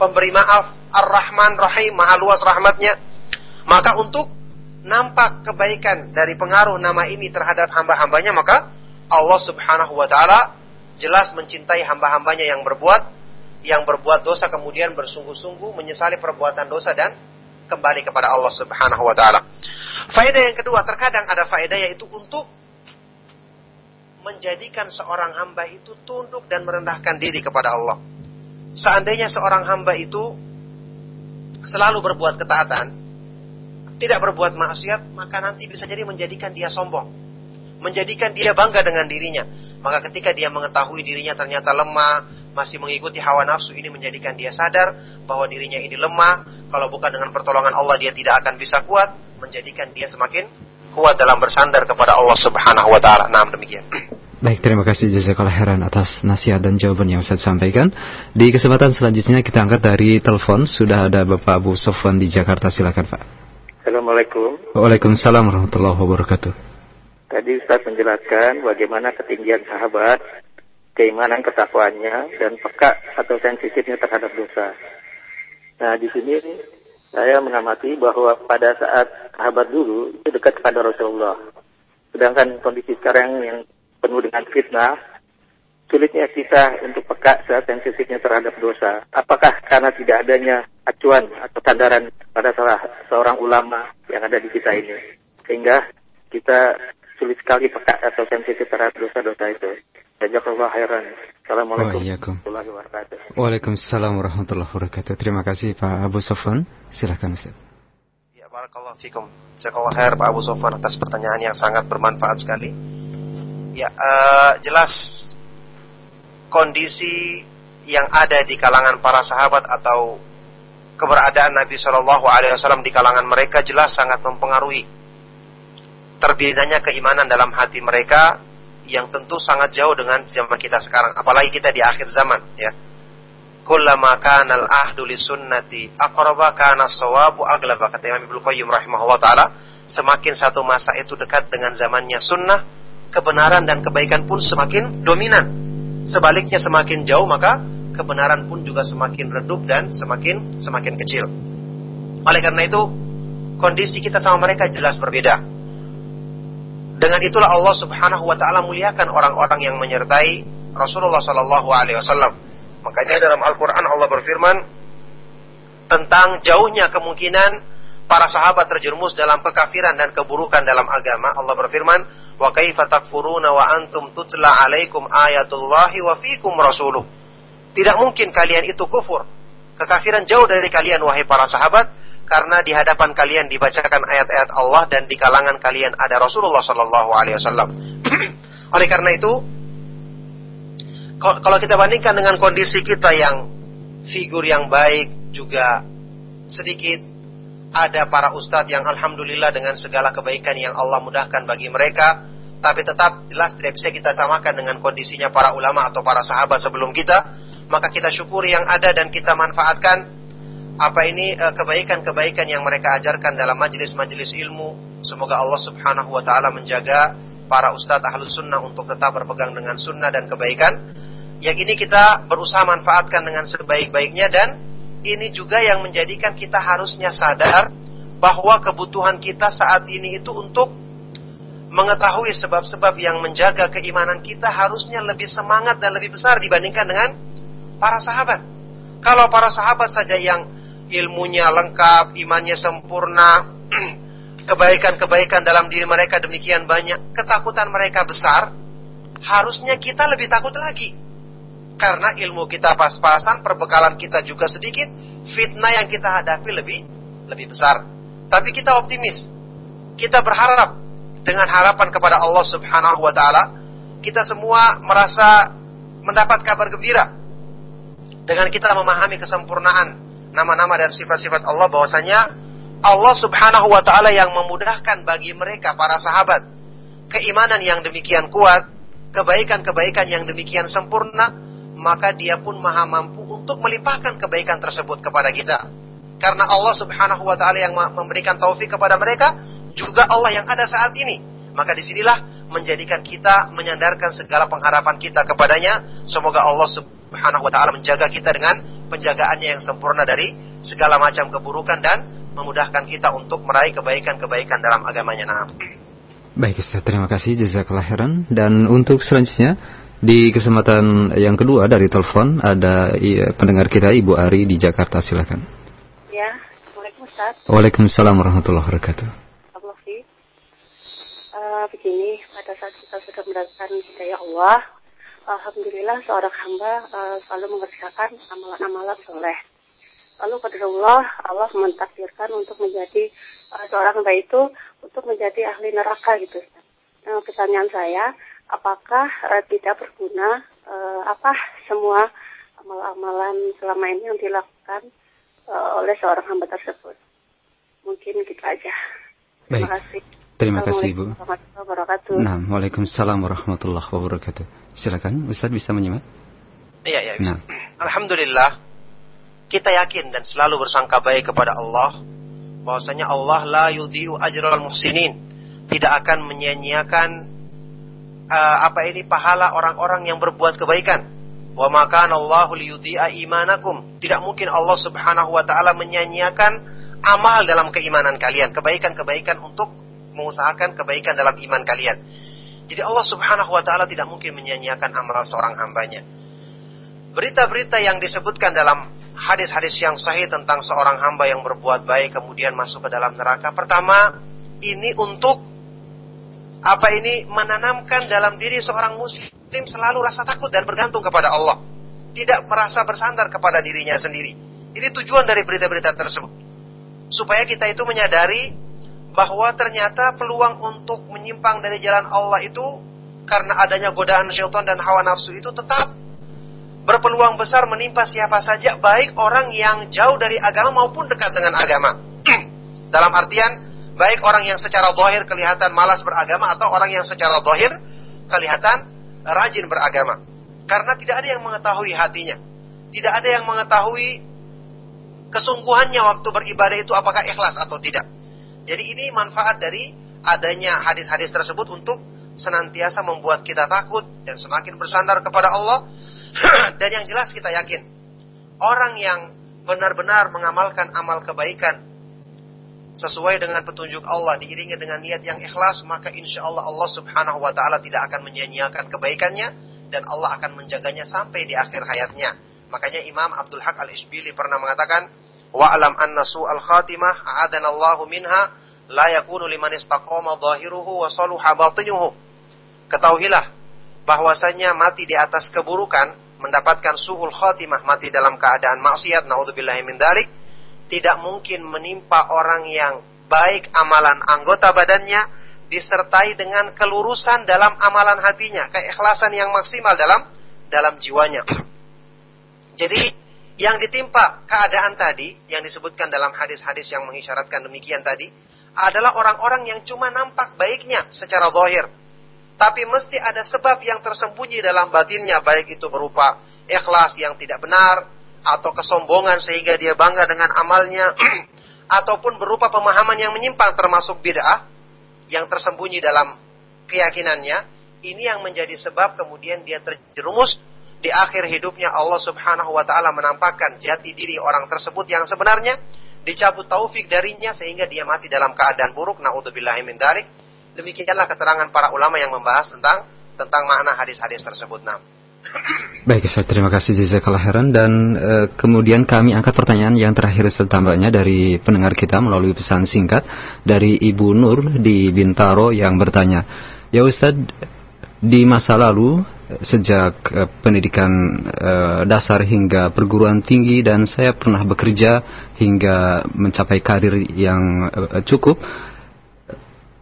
Speaker 3: Pemberi Maaf. Ar-Rahman, Rahim, Maha luas rahmatnya. Maka untuk nampak kebaikan dari pengaruh nama ini terhadap hamba-hambanya, maka Allah subhanahu wa ta'ala jelas mencintai hamba-hambanya yang berbuat yang berbuat dosa kemudian bersungguh-sungguh menyesali perbuatan dosa dan kembali kepada Allah Subhanahu wa taala. Faedah yang kedua, terkadang ada faedah yaitu untuk menjadikan seorang hamba itu tunduk dan merendahkan diri kepada Allah. Seandainya seorang hamba itu selalu berbuat ketaatan, tidak berbuat maksiat, maka nanti bisa jadi menjadikan dia sombong. Menjadikan dia bangga dengan dirinya. Maka ketika dia mengetahui dirinya ternyata lemah, masih mengikuti hawa nafsu ini menjadikan dia sadar bahwa dirinya ini lemah. Kalau bukan dengan pertolongan Allah dia tidak akan bisa kuat, menjadikan dia semakin kuat dalam bersandar kepada Allah Subhanahu wa taala. Nah, demikian. <clears throat>
Speaker 2: Baik, terima kasih jazakallah heran atas nasihat dan jawaban yang saya sampaikan. Di kesempatan selanjutnya kita angkat dari telepon. Sudah ada Bapak Abu Sofwan di Jakarta. Silakan, Pak.
Speaker 4: Assalamualaikum.
Speaker 2: Waalaikumsalam warahmatullahi wabarakatuh.
Speaker 4: Tadi Ustaz menjelaskan bagaimana ketinggian sahabat, keimanan ketakwaannya, dan peka atau sensitifnya terhadap dosa. Nah, di sini saya mengamati bahwa pada saat sahabat dulu itu dekat kepada Rasulullah. Sedangkan kondisi sekarang yang penuh dengan fitnah, sulitnya kita untuk peka saat sensitifnya terhadap dosa. Apakah karena tidak adanya acuan atau sandaran pada salah seorang ulama yang ada di kita ini, sehingga kita sulit sekali peka atau sensitif terhadap dosa-dosa itu. Jazakallah khairan. Assalamualaikum warahmatullahi wabarakatuh.
Speaker 2: Waalaikumsalam warahmatullahi wabarakatuh. Terima kasih Pak Abu Sofwan. Silakan Ustaz.
Speaker 3: Ya, barakallahu fikum. Jazakallah khair Pak Abu Sofwan atas pertanyaan yang sangat bermanfaat sekali. Ya, uh, jelas kondisi yang ada di kalangan para sahabat atau keberadaan Nabi Shallallahu Alaihi Wasallam di kalangan mereka jelas sangat mempengaruhi terbinanya keimanan dalam hati mereka yang tentu sangat jauh dengan zaman kita sekarang apalagi kita di akhir zaman ya kullama kana al-ahdu li sunnati aqraba kana sawabu aglaba kata Imam Ibnu Qayyim rahimahullah taala semakin satu masa itu dekat dengan zamannya sunnah kebenaran dan kebaikan pun semakin dominan Sebaliknya semakin jauh maka kebenaran pun juga semakin redup dan semakin semakin kecil. Oleh karena itu, kondisi kita sama mereka jelas berbeda. Dengan itulah Allah Subhanahu wa taala muliakan orang-orang yang menyertai Rasulullah sallallahu alaihi wasallam. Makanya dalam Al-Qur'an Allah berfirman tentang jauhnya kemungkinan para sahabat terjerumus dalam kekafiran dan keburukan dalam agama. Allah berfirman, Wa kaifa takfuruna wa antum tutla alaikum ayatullahi wa fikum rasuluh. Tidak mungkin kalian itu kufur. Kekafiran jauh dari kalian wahai para sahabat karena di hadapan kalian dibacakan ayat-ayat Allah dan di kalangan kalian ada Rasulullah sallallahu alaihi wasallam. <clears throat> Oleh karena itu kalau kita bandingkan dengan kondisi kita yang figur yang baik juga sedikit ada para ustadz yang alhamdulillah dengan segala kebaikan yang Allah mudahkan bagi mereka tapi tetap jelas tidak bisa kita samakan dengan kondisinya para ulama atau para sahabat sebelum kita, maka kita syukuri yang ada dan kita manfaatkan apa ini eh, kebaikan-kebaikan yang mereka ajarkan dalam majelis-majelis ilmu. Semoga Allah Subhanahu wa taala menjaga para ustadz ahlus sunnah untuk tetap berpegang dengan sunnah dan kebaikan. Yang ini kita berusaha manfaatkan dengan sebaik-baiknya dan ini juga yang menjadikan kita harusnya sadar bahwa kebutuhan kita saat ini itu untuk mengetahui sebab-sebab yang menjaga keimanan kita harusnya lebih semangat dan lebih besar dibandingkan dengan para sahabat. Kalau para sahabat saja yang ilmunya lengkap, imannya sempurna, <clears throat> kebaikan-kebaikan dalam diri mereka demikian banyak, ketakutan mereka besar, harusnya kita lebih takut lagi. Karena ilmu kita pas-pasan, perbekalan kita juga sedikit, fitnah yang kita hadapi lebih lebih besar. Tapi kita optimis. Kita berharap dengan harapan kepada Allah Subhanahu wa taala, kita semua merasa mendapat kabar gembira dengan kita memahami kesempurnaan nama-nama dan sifat-sifat Allah bahwasanya Allah Subhanahu wa taala yang memudahkan bagi mereka para sahabat keimanan yang demikian kuat, kebaikan-kebaikan yang demikian sempurna, maka dia pun maha mampu untuk melimpahkan kebaikan tersebut kepada kita. Karena Allah Subhanahu wa taala yang memberikan taufik kepada mereka, juga Allah yang ada saat ini. Maka di sinilah menjadikan kita menyandarkan segala pengharapan kita kepadanya. Semoga Allah Subhanahu wa taala menjaga kita dengan penjagaannya yang sempurna dari segala macam keburukan dan memudahkan kita untuk meraih kebaikan-kebaikan dalam agamanya. Nah.
Speaker 2: Baik Ustaz, terima kasih jazakallah khairan dan untuk selanjutnya di kesempatan yang kedua dari telepon ada iya, pendengar kita Ibu Ari di Jakarta silakan.
Speaker 5: Ya, Assalamualaikum Ustaz.
Speaker 2: Waalaikumsalam warahmatullahi wabarakatuh
Speaker 5: begini, pada saat kita sudah mendapatkan hidayah Allah, Alhamdulillah seorang hamba uh, selalu mengerjakan amalan-amalan soleh. lalu Allah Allah mentakdirkan untuk menjadi uh, seorang hamba itu untuk menjadi ahli neraka gitu. Nah, pertanyaan saya, apakah uh, tidak berguna uh, apa semua amal-amalan selama ini yang dilakukan uh, oleh seorang hamba tersebut? Mungkin gitu aja.
Speaker 2: Terima Baik. kasih. Terima kasih Ibu. Nah, Waalaikumsalam warahmatullahi wabarakatuh. Silakan Ustaz bisa menyimak.
Speaker 3: Iya, iya. Nah. Alhamdulillah kita yakin dan selalu bersangka baik kepada Allah bahwasanya Allah la yudhi'u ajral muhsinin tidak akan menyia-nyiakan uh, apa ini pahala orang-orang yang berbuat kebaikan wa maka Allahu liyudhi'a imanakum tidak mungkin Allah Subhanahu wa taala menyia-nyiakan amal dalam keimanan kalian kebaikan-kebaikan untuk mengusahakan kebaikan dalam iman kalian. Jadi Allah Subhanahu wa taala tidak mungkin menyanyiakan amal seorang hambanya. Berita-berita yang disebutkan dalam hadis-hadis yang sahih tentang seorang hamba yang berbuat baik kemudian masuk ke dalam neraka. Pertama, ini untuk apa ini menanamkan dalam diri seorang muslim selalu rasa takut dan bergantung kepada Allah. Tidak merasa bersandar kepada dirinya sendiri. Ini tujuan dari berita-berita tersebut. Supaya kita itu menyadari bahwa ternyata peluang untuk menyimpang dari jalan Allah itu karena adanya godaan syaitan dan hawa nafsu itu tetap berpeluang besar menimpa siapa saja baik orang yang jauh dari agama maupun dekat dengan agama. <clears throat> Dalam artian baik orang yang secara zahir kelihatan malas beragama atau orang yang secara zahir kelihatan rajin beragama. Karena tidak ada yang mengetahui hatinya. Tidak ada yang mengetahui kesungguhannya waktu beribadah itu apakah ikhlas atau tidak. Jadi ini manfaat dari adanya hadis-hadis tersebut untuk senantiasa membuat kita takut dan semakin bersandar kepada Allah. <clears throat> dan yang jelas kita yakin orang yang benar-benar mengamalkan amal kebaikan sesuai dengan petunjuk Allah diiringi dengan niat yang ikhlas maka insya Allah Allah subhanahu wa ta'ala tidak akan menyanyiakan kebaikannya dan Allah akan menjaganya sampai di akhir hayatnya makanya Imam Abdul Haq al-Ishbili pernah mengatakan wa'alam anna su'al khatimah a'adanallahu minha la yakunu liman istaqama zahiruhu wa saluha batinuhu. Ketahuilah bahwasanya mati di atas keburukan mendapatkan suhul khatimah mati dalam keadaan maksiat naudzubillahi min dalik tidak mungkin menimpa orang yang baik amalan anggota badannya disertai dengan kelurusan dalam amalan hatinya, keikhlasan yang maksimal dalam dalam jiwanya. Jadi yang ditimpa keadaan tadi yang disebutkan dalam hadis-hadis yang mengisyaratkan demikian tadi adalah orang-orang yang cuma nampak baiknya secara zahir. Tapi mesti ada sebab yang tersembunyi dalam batinnya, baik itu berupa ikhlas yang tidak benar, atau kesombongan sehingga dia bangga dengan amalnya, <clears throat> ataupun berupa pemahaman yang menyimpang termasuk bid'ah yang tersembunyi dalam keyakinannya. Ini yang menjadi sebab kemudian dia terjerumus di akhir hidupnya Allah Subhanahu wa taala menampakkan jati diri orang tersebut yang sebenarnya dicabut taufik darinya sehingga dia mati dalam keadaan buruk. Naudzubillahi min demikianlah keterangan para ulama yang membahas tentang tentang makna hadis-hadis tersebut. Nah
Speaker 2: Baik, saya terima kasih. Jazakallah khairan. Dan e, kemudian kami angkat pertanyaan yang terakhir tambahnya dari pendengar kita melalui pesan singkat dari Ibu Nur di Bintaro yang bertanya, "Ya Ustadz, di masa lalu sejak uh, pendidikan uh, dasar hingga perguruan tinggi dan saya pernah bekerja hingga mencapai karir yang uh, cukup.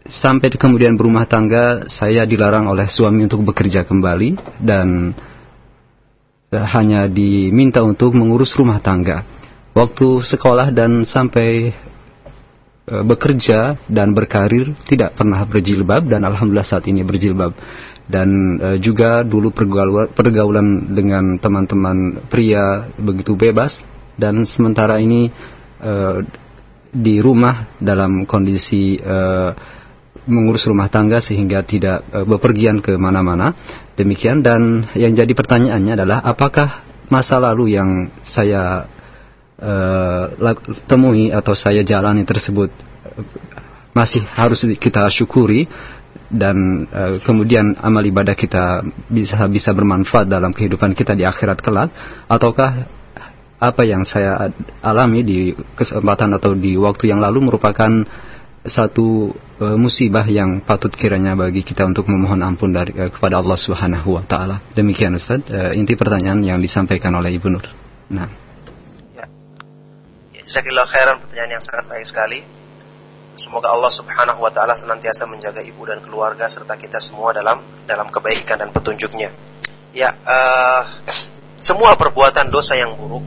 Speaker 2: Sampai kemudian berumah tangga saya dilarang oleh suami untuk bekerja kembali dan uh, hanya diminta untuk mengurus rumah tangga. Waktu sekolah dan sampai bekerja dan berkarir tidak pernah berjilbab dan alhamdulillah saat ini berjilbab dan uh, juga dulu pergaulan, pergaulan dengan teman-teman pria begitu bebas. Dan sementara ini uh, di rumah dalam kondisi uh, mengurus rumah tangga sehingga tidak uh, bepergian ke mana-mana. Demikian. Dan yang jadi pertanyaannya adalah apakah masa lalu yang saya uh, temui atau saya jalani tersebut masih harus kita syukuri dan uh, kemudian amal ibadah kita bisa bisa bermanfaat dalam kehidupan kita di akhirat kelak ataukah apa yang saya alami di kesempatan atau di waktu yang lalu merupakan satu uh, musibah yang patut kiranya bagi kita untuk memohon ampun dari uh, kepada Allah Subhanahu wa taala. Demikian Ustaz, uh, inti pertanyaan yang disampaikan oleh Ibu Nur. Nah.
Speaker 3: Ya. Jazakallah khairan pertanyaan yang sangat baik sekali. Semoga Allah Subhanahu wa taala senantiasa menjaga ibu dan keluarga serta kita semua dalam dalam kebaikan dan petunjuknya. Ya, uh, semua perbuatan dosa yang buruk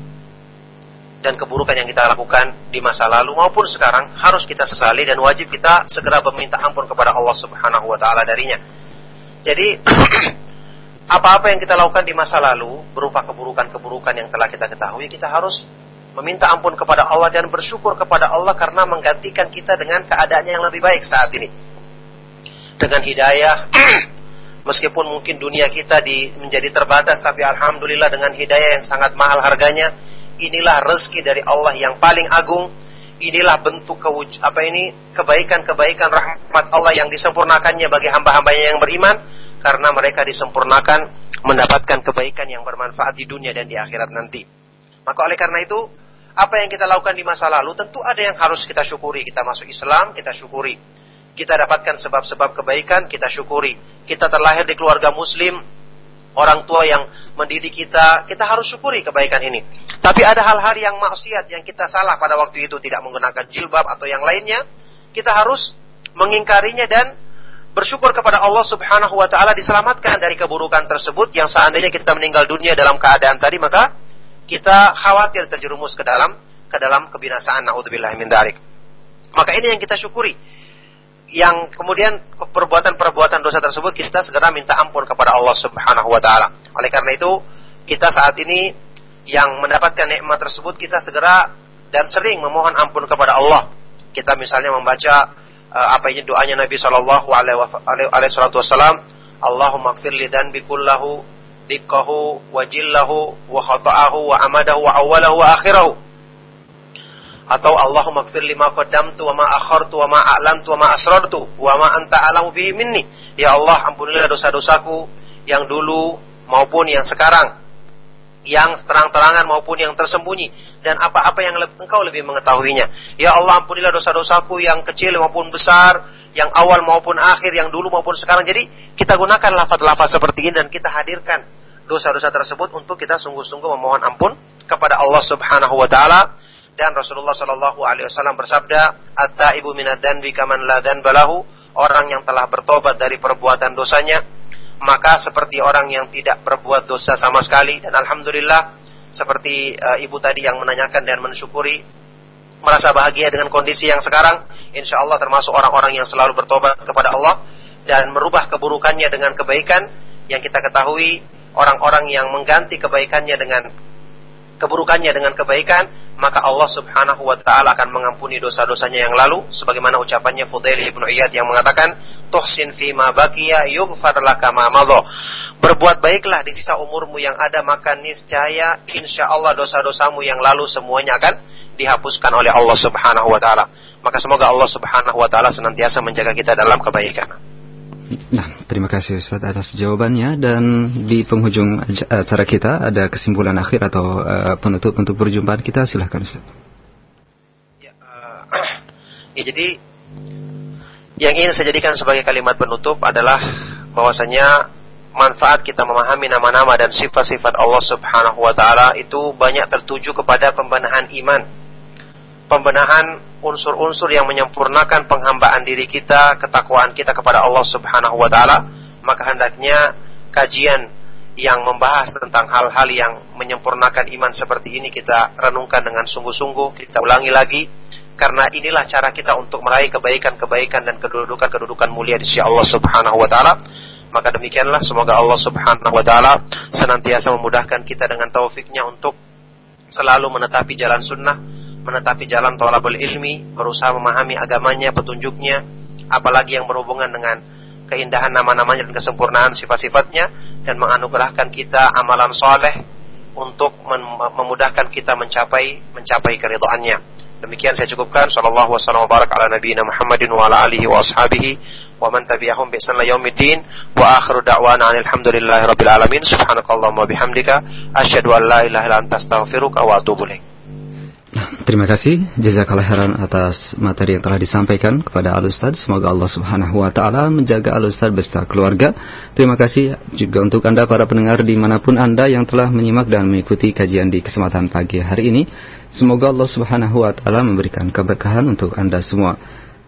Speaker 3: dan keburukan yang kita lakukan di masa lalu maupun sekarang harus kita sesali dan wajib kita segera meminta ampun kepada Allah Subhanahu wa taala darinya. Jadi <clears throat> apa-apa yang kita lakukan di masa lalu berupa keburukan-keburukan yang telah kita ketahui, kita harus meminta ampun kepada Allah dan bersyukur kepada Allah karena menggantikan kita dengan keadaan yang lebih baik saat ini. Dengan hidayah, <clears throat> meskipun mungkin dunia kita di, menjadi terbatas, tapi alhamdulillah dengan hidayah yang sangat mahal harganya, inilah rezeki dari Allah yang paling agung. Inilah bentuk kewuj apa ini kebaikan-kebaikan rahmat Allah yang disempurnakannya bagi hamba-hambanya yang beriman karena mereka disempurnakan mendapatkan kebaikan yang bermanfaat di dunia dan di akhirat nanti. Maka oleh karena itu apa yang kita lakukan di masa lalu tentu ada yang harus kita syukuri. Kita masuk Islam, kita syukuri. Kita dapatkan sebab-sebab kebaikan, kita syukuri. Kita terlahir di keluarga muslim, orang tua yang mendidik kita, kita harus syukuri kebaikan ini. Tapi ada hal-hal yang maksiat yang kita salah pada waktu itu tidak menggunakan jilbab atau yang lainnya, kita harus mengingkarinya dan bersyukur kepada Allah Subhanahu wa taala diselamatkan dari keburukan tersebut yang seandainya kita meninggal dunia dalam keadaan tadi maka kita khawatir terjerumus ke dalam ke dalam kebinasaan naudzubillah min dzalik. Maka ini yang kita syukuri. Yang kemudian perbuatan-perbuatan dosa tersebut kita segera minta ampun kepada Allah Subhanahu wa taala. Oleh karena itu, kita saat ini yang mendapatkan nikmat tersebut kita segera dan sering memohon ampun kepada Allah. Kita misalnya membaca uh, apa ini doanya Nabi Shallallahu alaihi wasallam, Allahumma ighfir li dzanbi kullahu wa amadahu wa awalahu wa akhirahu. Atau Allahumma gfir lima qaddamtu wa ma akhartu wa ma a'lantu wa ma asrartu wa ma anta alamu bihi minni. Ya Allah ampunilah dosa-dosaku yang dulu maupun yang sekarang. Yang terang-terangan maupun yang tersembunyi. Dan apa-apa yang engkau lebih mengetahuinya. Ya Allah ampunilah dosa-dosaku yang kecil maupun besar yang awal maupun akhir yang dulu maupun sekarang. Jadi kita gunakan lafaz-lafaz seperti ini dan kita hadirkan dosa-dosa tersebut untuk kita sungguh-sungguh memohon ampun kepada Allah Subhanahu wa taala dan Rasulullah Shallallahu alaihi wasallam bersabda, "At-taibu minad danbi kaman la balahu." Orang yang telah bertobat dari perbuatan dosanya, maka seperti orang yang tidak berbuat dosa sama sekali dan alhamdulillah seperti uh, ibu tadi yang menanyakan dan mensyukuri merasa bahagia dengan kondisi yang sekarang, insya Allah termasuk orang-orang yang selalu bertobat kepada Allah dan merubah keburukannya dengan kebaikan yang kita ketahui orang-orang yang mengganti kebaikannya dengan keburukannya dengan kebaikan, maka Allah Subhanahu wa taala akan mengampuni dosa-dosanya yang lalu sebagaimana ucapannya Fudail ibnu Iyad yang mengatakan tuhsin fi ma baqiya yughfar laka ma madha. Berbuat baiklah di sisa umurmu yang ada maka niscaya insya Allah dosa-dosamu yang lalu semuanya akan dihapuskan oleh Allah Subhanahu wa taala. Maka semoga Allah Subhanahu wa taala senantiasa menjaga kita dalam kebaikan.
Speaker 2: Terima kasih Ustaz atas jawabannya dan di penghujung acara kita ada kesimpulan akhir atau uh, penutup untuk perjumpaan kita silahkan Ustaz.
Speaker 3: Ya, uh, <clears throat> ya jadi yang ingin saya jadikan sebagai kalimat penutup adalah bahwasanya manfaat kita memahami nama-nama dan sifat-sifat Allah Subhanahu wa taala itu banyak tertuju kepada pembenahan iman. Pembenahan unsur-unsur yang menyempurnakan penghambaan diri kita, ketakwaan kita kepada Allah Subhanahu wa taala, maka hendaknya kajian yang membahas tentang hal-hal yang menyempurnakan iman seperti ini kita renungkan dengan sungguh-sungguh, kita ulangi lagi karena inilah cara kita untuk meraih kebaikan-kebaikan dan kedudukan-kedudukan mulia di sisi Allah Subhanahu wa taala. Maka demikianlah semoga Allah Subhanahu wa taala senantiasa memudahkan kita dengan taufiknya untuk selalu menetapi jalan sunnah menetapi jalan tolabul ilmi, berusaha memahami agamanya, petunjuknya, apalagi yang berhubungan dengan keindahan nama-namanya dan kesempurnaan sifat-sifatnya, dan menganugerahkan kita amalan soleh untuk memudahkan kita mencapai mencapai keridhaannya. Demikian saya cukupkan. Sallallahu wasallam barak ala nabiyina Muhammadin wa ala alihi wa ashabihi wa man tabi'ahum bi ihsan yaumiddin wa akhiru da'wana alhamdulillahi rabbil alamin. Subhanakallahumma bihamdika asyhadu an la wa atubu.
Speaker 2: Terima kasih jazakallah khairan atas materi yang telah disampaikan kepada Al Ustaz. Semoga Allah Subhanahu wa taala menjaga Al Ustaz beserta keluarga. Terima kasih juga untuk Anda para pendengar di mana pun Anda yang telah menyimak dan mengikuti kajian di kesempatan pagi hari ini. Semoga Allah Subhanahu wa taala memberikan keberkahan untuk Anda semua.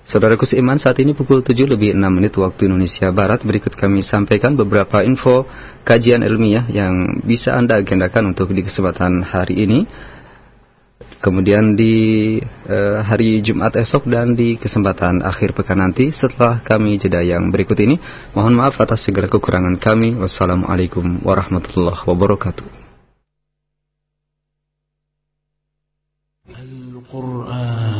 Speaker 2: Saudaraku seiman saat ini pukul 7 lebih 6 menit waktu Indonesia Barat Berikut kami sampaikan beberapa info kajian ilmiah yang bisa Anda agendakan untuk di kesempatan hari ini Kemudian di uh, hari Jumat esok dan di kesempatan akhir pekan nanti setelah kami jeda yang berikut ini. Mohon maaf atas segala kekurangan kami. Wassalamualaikum warahmatullahi wabarakatuh.
Speaker 6: Al-Quran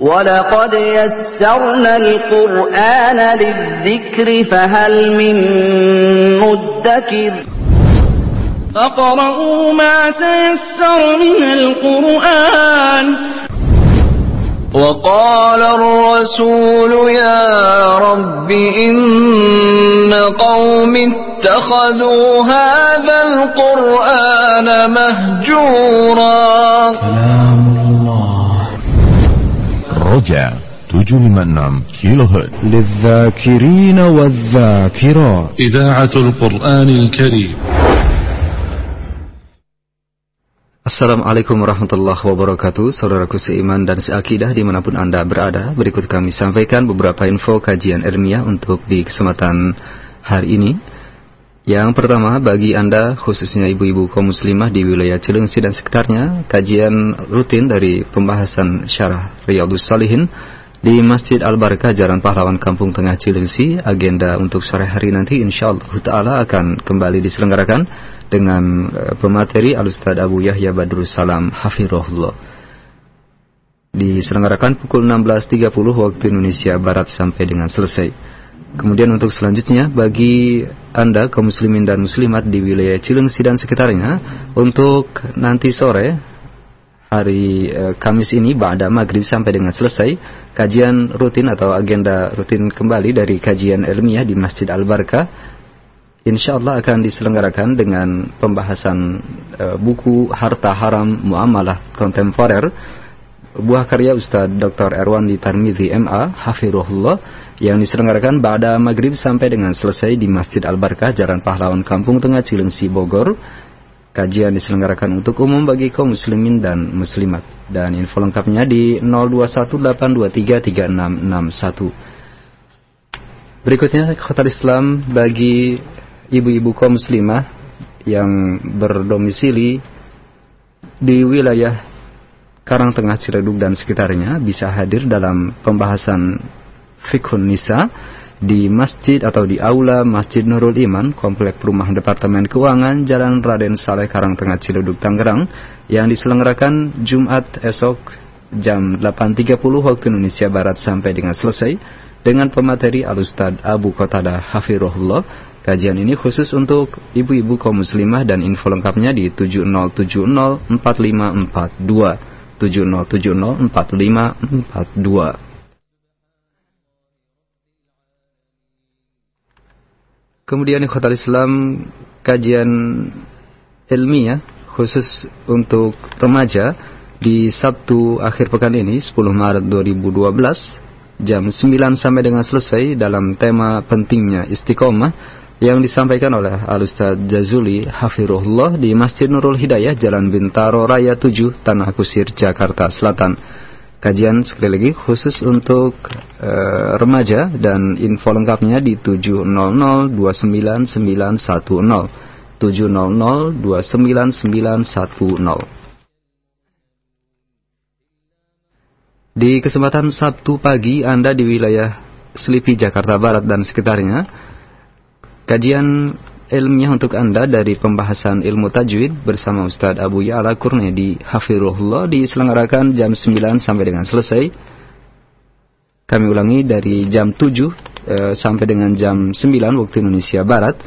Speaker 6: ولقد يسرنا القرآن للذكر فهل من مدكر فقرأوا ما تيسر من القرآن. وقال الرسول يا رب إن قوم اتخذوا هذا القرآن مهجورا.
Speaker 7: كلام الله. رجع تجرم النعم كيلو هرت للذاكرين والذاكرات.
Speaker 8: إذاعة القرآن الكريم.
Speaker 2: Assalamualaikum warahmatullahi wabarakatuh. Saudaraku seiman dan seakidah di mana pun Anda berada Berikut kami sampaikan beberapa info kajian ilmiah untuk di kesempatan hari ini. Yang pertama bagi Anda khususnya ibu-ibu kaum muslimah di wilayah Cilengsi dan sekitarnya Kajian rutin dari pembahasan syarah Riyadus Salihin di Masjid Al-Barakah Jalan Pahlawan Kampung Tengah Cilengsi agenda untuk sore hari nanti insyaallah taala akan kembali diselenggarakan dengan uh, pemateri Al-Ustaz Abu Yahya Badrul Salam Hafirullah diselenggarakan pukul 16.30 waktu Indonesia Barat sampai dengan selesai. Kemudian untuk selanjutnya bagi anda kaum muslimin dan muslimat di wilayah Cilengsi dan sekitarnya untuk nanti sore hari e, Kamis ini pada maghrib sampai dengan selesai kajian rutin atau agenda rutin kembali dari kajian ilmiah di Masjid Al-Barkah insya Allah akan diselenggarakan dengan pembahasan e, buku Harta Haram Muamalah Kontemporer buah karya Ustaz Dr. Erwandi Tarmizi MA Hafirullah yang diselenggarakan pada maghrib sampai dengan selesai di Masjid Al-Barkah Jalan Pahlawan Kampung Tengah Cilengsi Bogor Kajian diselenggarakan untuk umum bagi kaum muslimin dan muslimat. Dan info lengkapnya di 0218233661. Berikutnya kota Islam bagi ibu-ibu kaum muslimah yang berdomisili di wilayah Karangtengah Ciledug dan sekitarnya bisa hadir dalam pembahasan Fikhun Nisa di masjid atau di aula Masjid Nurul Iman, Komplek Perumahan Departemen Keuangan, Jalan Raden Saleh Karangtengah Ciledug Tangerang yang diselenggarakan Jumat esok jam 8.30 waktu Indonesia Barat sampai dengan selesai dengan pemateri Al-Ustad Abu Qatada Hafirullah. Kajian ini khusus untuk ibu-ibu kaum muslimah dan info lengkapnya di 70704542 70704542 Kemudian ikhwatal Islam kajian ilmiah khusus untuk remaja di Sabtu akhir pekan ini 10 Maret 2012 jam 9 sampai dengan selesai dalam tema pentingnya istiqomah yang disampaikan oleh Al-Ustaz Jazuli Hafirullah di Masjid Nurul Hidayah Jalan Bintaro Raya 7 Tanah Kusir Jakarta Selatan kajian sekali lagi khusus untuk uh, remaja dan info lengkapnya di 700 29910 700 29910 Di kesempatan Sabtu pagi Anda di wilayah Selipi Jakarta Barat dan sekitarnya kajian ilmiah untuk Anda dari pembahasan ilmu tajwid bersama Ustadz Abu Ya'la Kurnedi Hafirullah diselenggarakan jam 9 sampai dengan selesai. Kami ulangi dari jam 7 e, eh, sampai dengan jam 9 waktu Indonesia Barat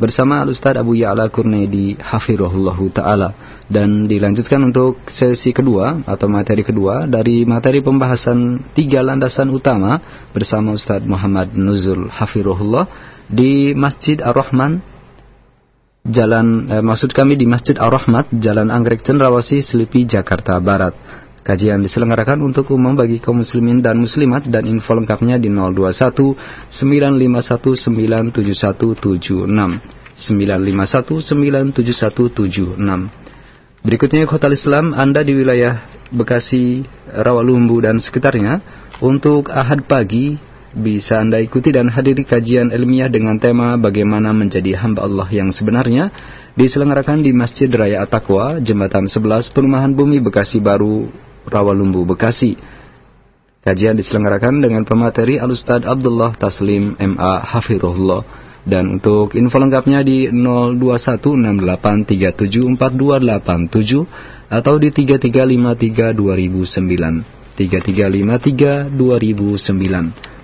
Speaker 2: bersama Ustadz Abu Ya'la Kurnedi Hafirullah Ta'ala dan dilanjutkan untuk sesi kedua atau materi kedua dari materi pembahasan tiga landasan utama bersama Ustadz Muhammad Nuzul Hafirullah di Masjid Ar-Rahman Jalan eh, maksud kami di Masjid Ar-Rahmat Jalan Anggrek Cendrawasih Selipi Jakarta Barat. Kajian diselenggarakan untuk umum bagi kaum muslimin dan muslimat dan info lengkapnya di 021 951 97176 951 97176. Berikutnya Hotel Islam Anda di wilayah Bekasi, Rawalumbu dan sekitarnya. Untuk Ahad pagi bisa Anda ikuti dan hadiri kajian ilmiah dengan tema bagaimana menjadi hamba Allah yang sebenarnya diselenggarakan di Masjid Raya Atakwa, Jembatan 11 Perumahan Bumi Bekasi Baru, Rawalumbu, Bekasi. Kajian diselenggarakan dengan pemateri Alustad Abdullah Taslim MA Hafirullah. Dan untuk info lengkapnya di 021683742787 atau di 33532009 33532009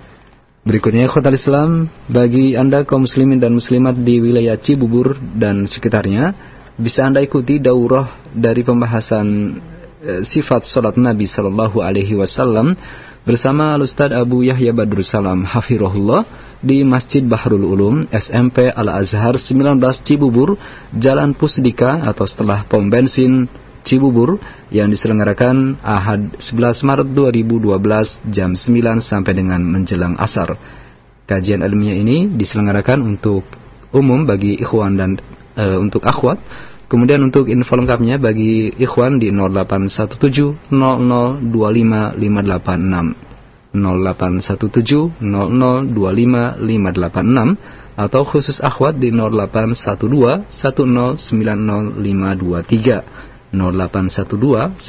Speaker 2: Berikutnya Khotal Islam bagi Anda kaum muslimin dan muslimat di wilayah Cibubur dan sekitarnya bisa Anda ikuti daurah dari pembahasan e, sifat salat Nabi sallallahu alaihi wasallam bersama Al-Ustaz Abu Yahya Badrul Salam Hafirullah di Masjid Bahrul Ulum SMP Al-Azhar 19 Cibubur Jalan Pusdika atau setelah pom bensin Cibubur yang diselenggarakan Ahad 11 Maret 2012 jam 9 sampai dengan menjelang asar. Kajian ilmiah ini diselenggarakan untuk umum bagi ikhwan dan e, untuk akhwat. Kemudian untuk info lengkapnya bagi ikhwan di 0817 0025 586 0817 0025 586 atau khusus akhwat di 0812 1090523 0812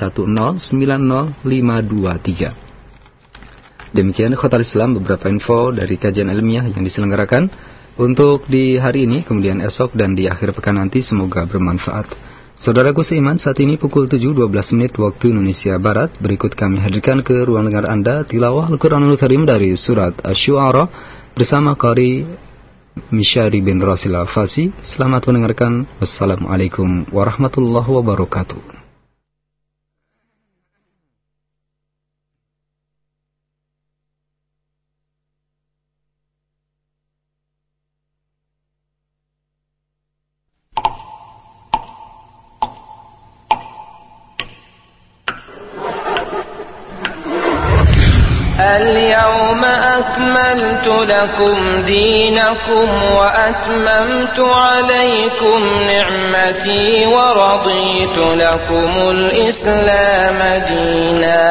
Speaker 2: Demikian Khotar Islam beberapa info dari kajian ilmiah yang diselenggarakan untuk di hari ini, kemudian esok dan di akhir pekan nanti semoga bermanfaat. Saudaraku seiman, saat ini pukul 7.12 menit waktu Indonesia Barat. Berikut kami hadirkan ke ruang dengar Anda tilawah Al-Quranul Karim dari surat Ash-Shu'ara bersama Qari Mishari bin Rasil Fasi. Selamat mendengarkan. Wassalamualaikum warahmatullahi wabarakatuh.
Speaker 9: لكم دينكم وأتممت عليكم نعمتي ورضيت لكم الإسلام دينا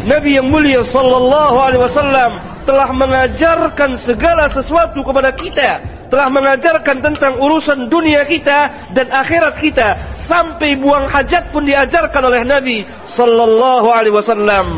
Speaker 10: Nabi yang mulia sallallahu alaihi wasallam telah mengajarkan segala sesuatu kepada kita, telah mengajarkan tentang urusan dunia kita dan akhirat kita, sampai buang hajat pun diajarkan oleh Nabi sallallahu alaihi wasallam.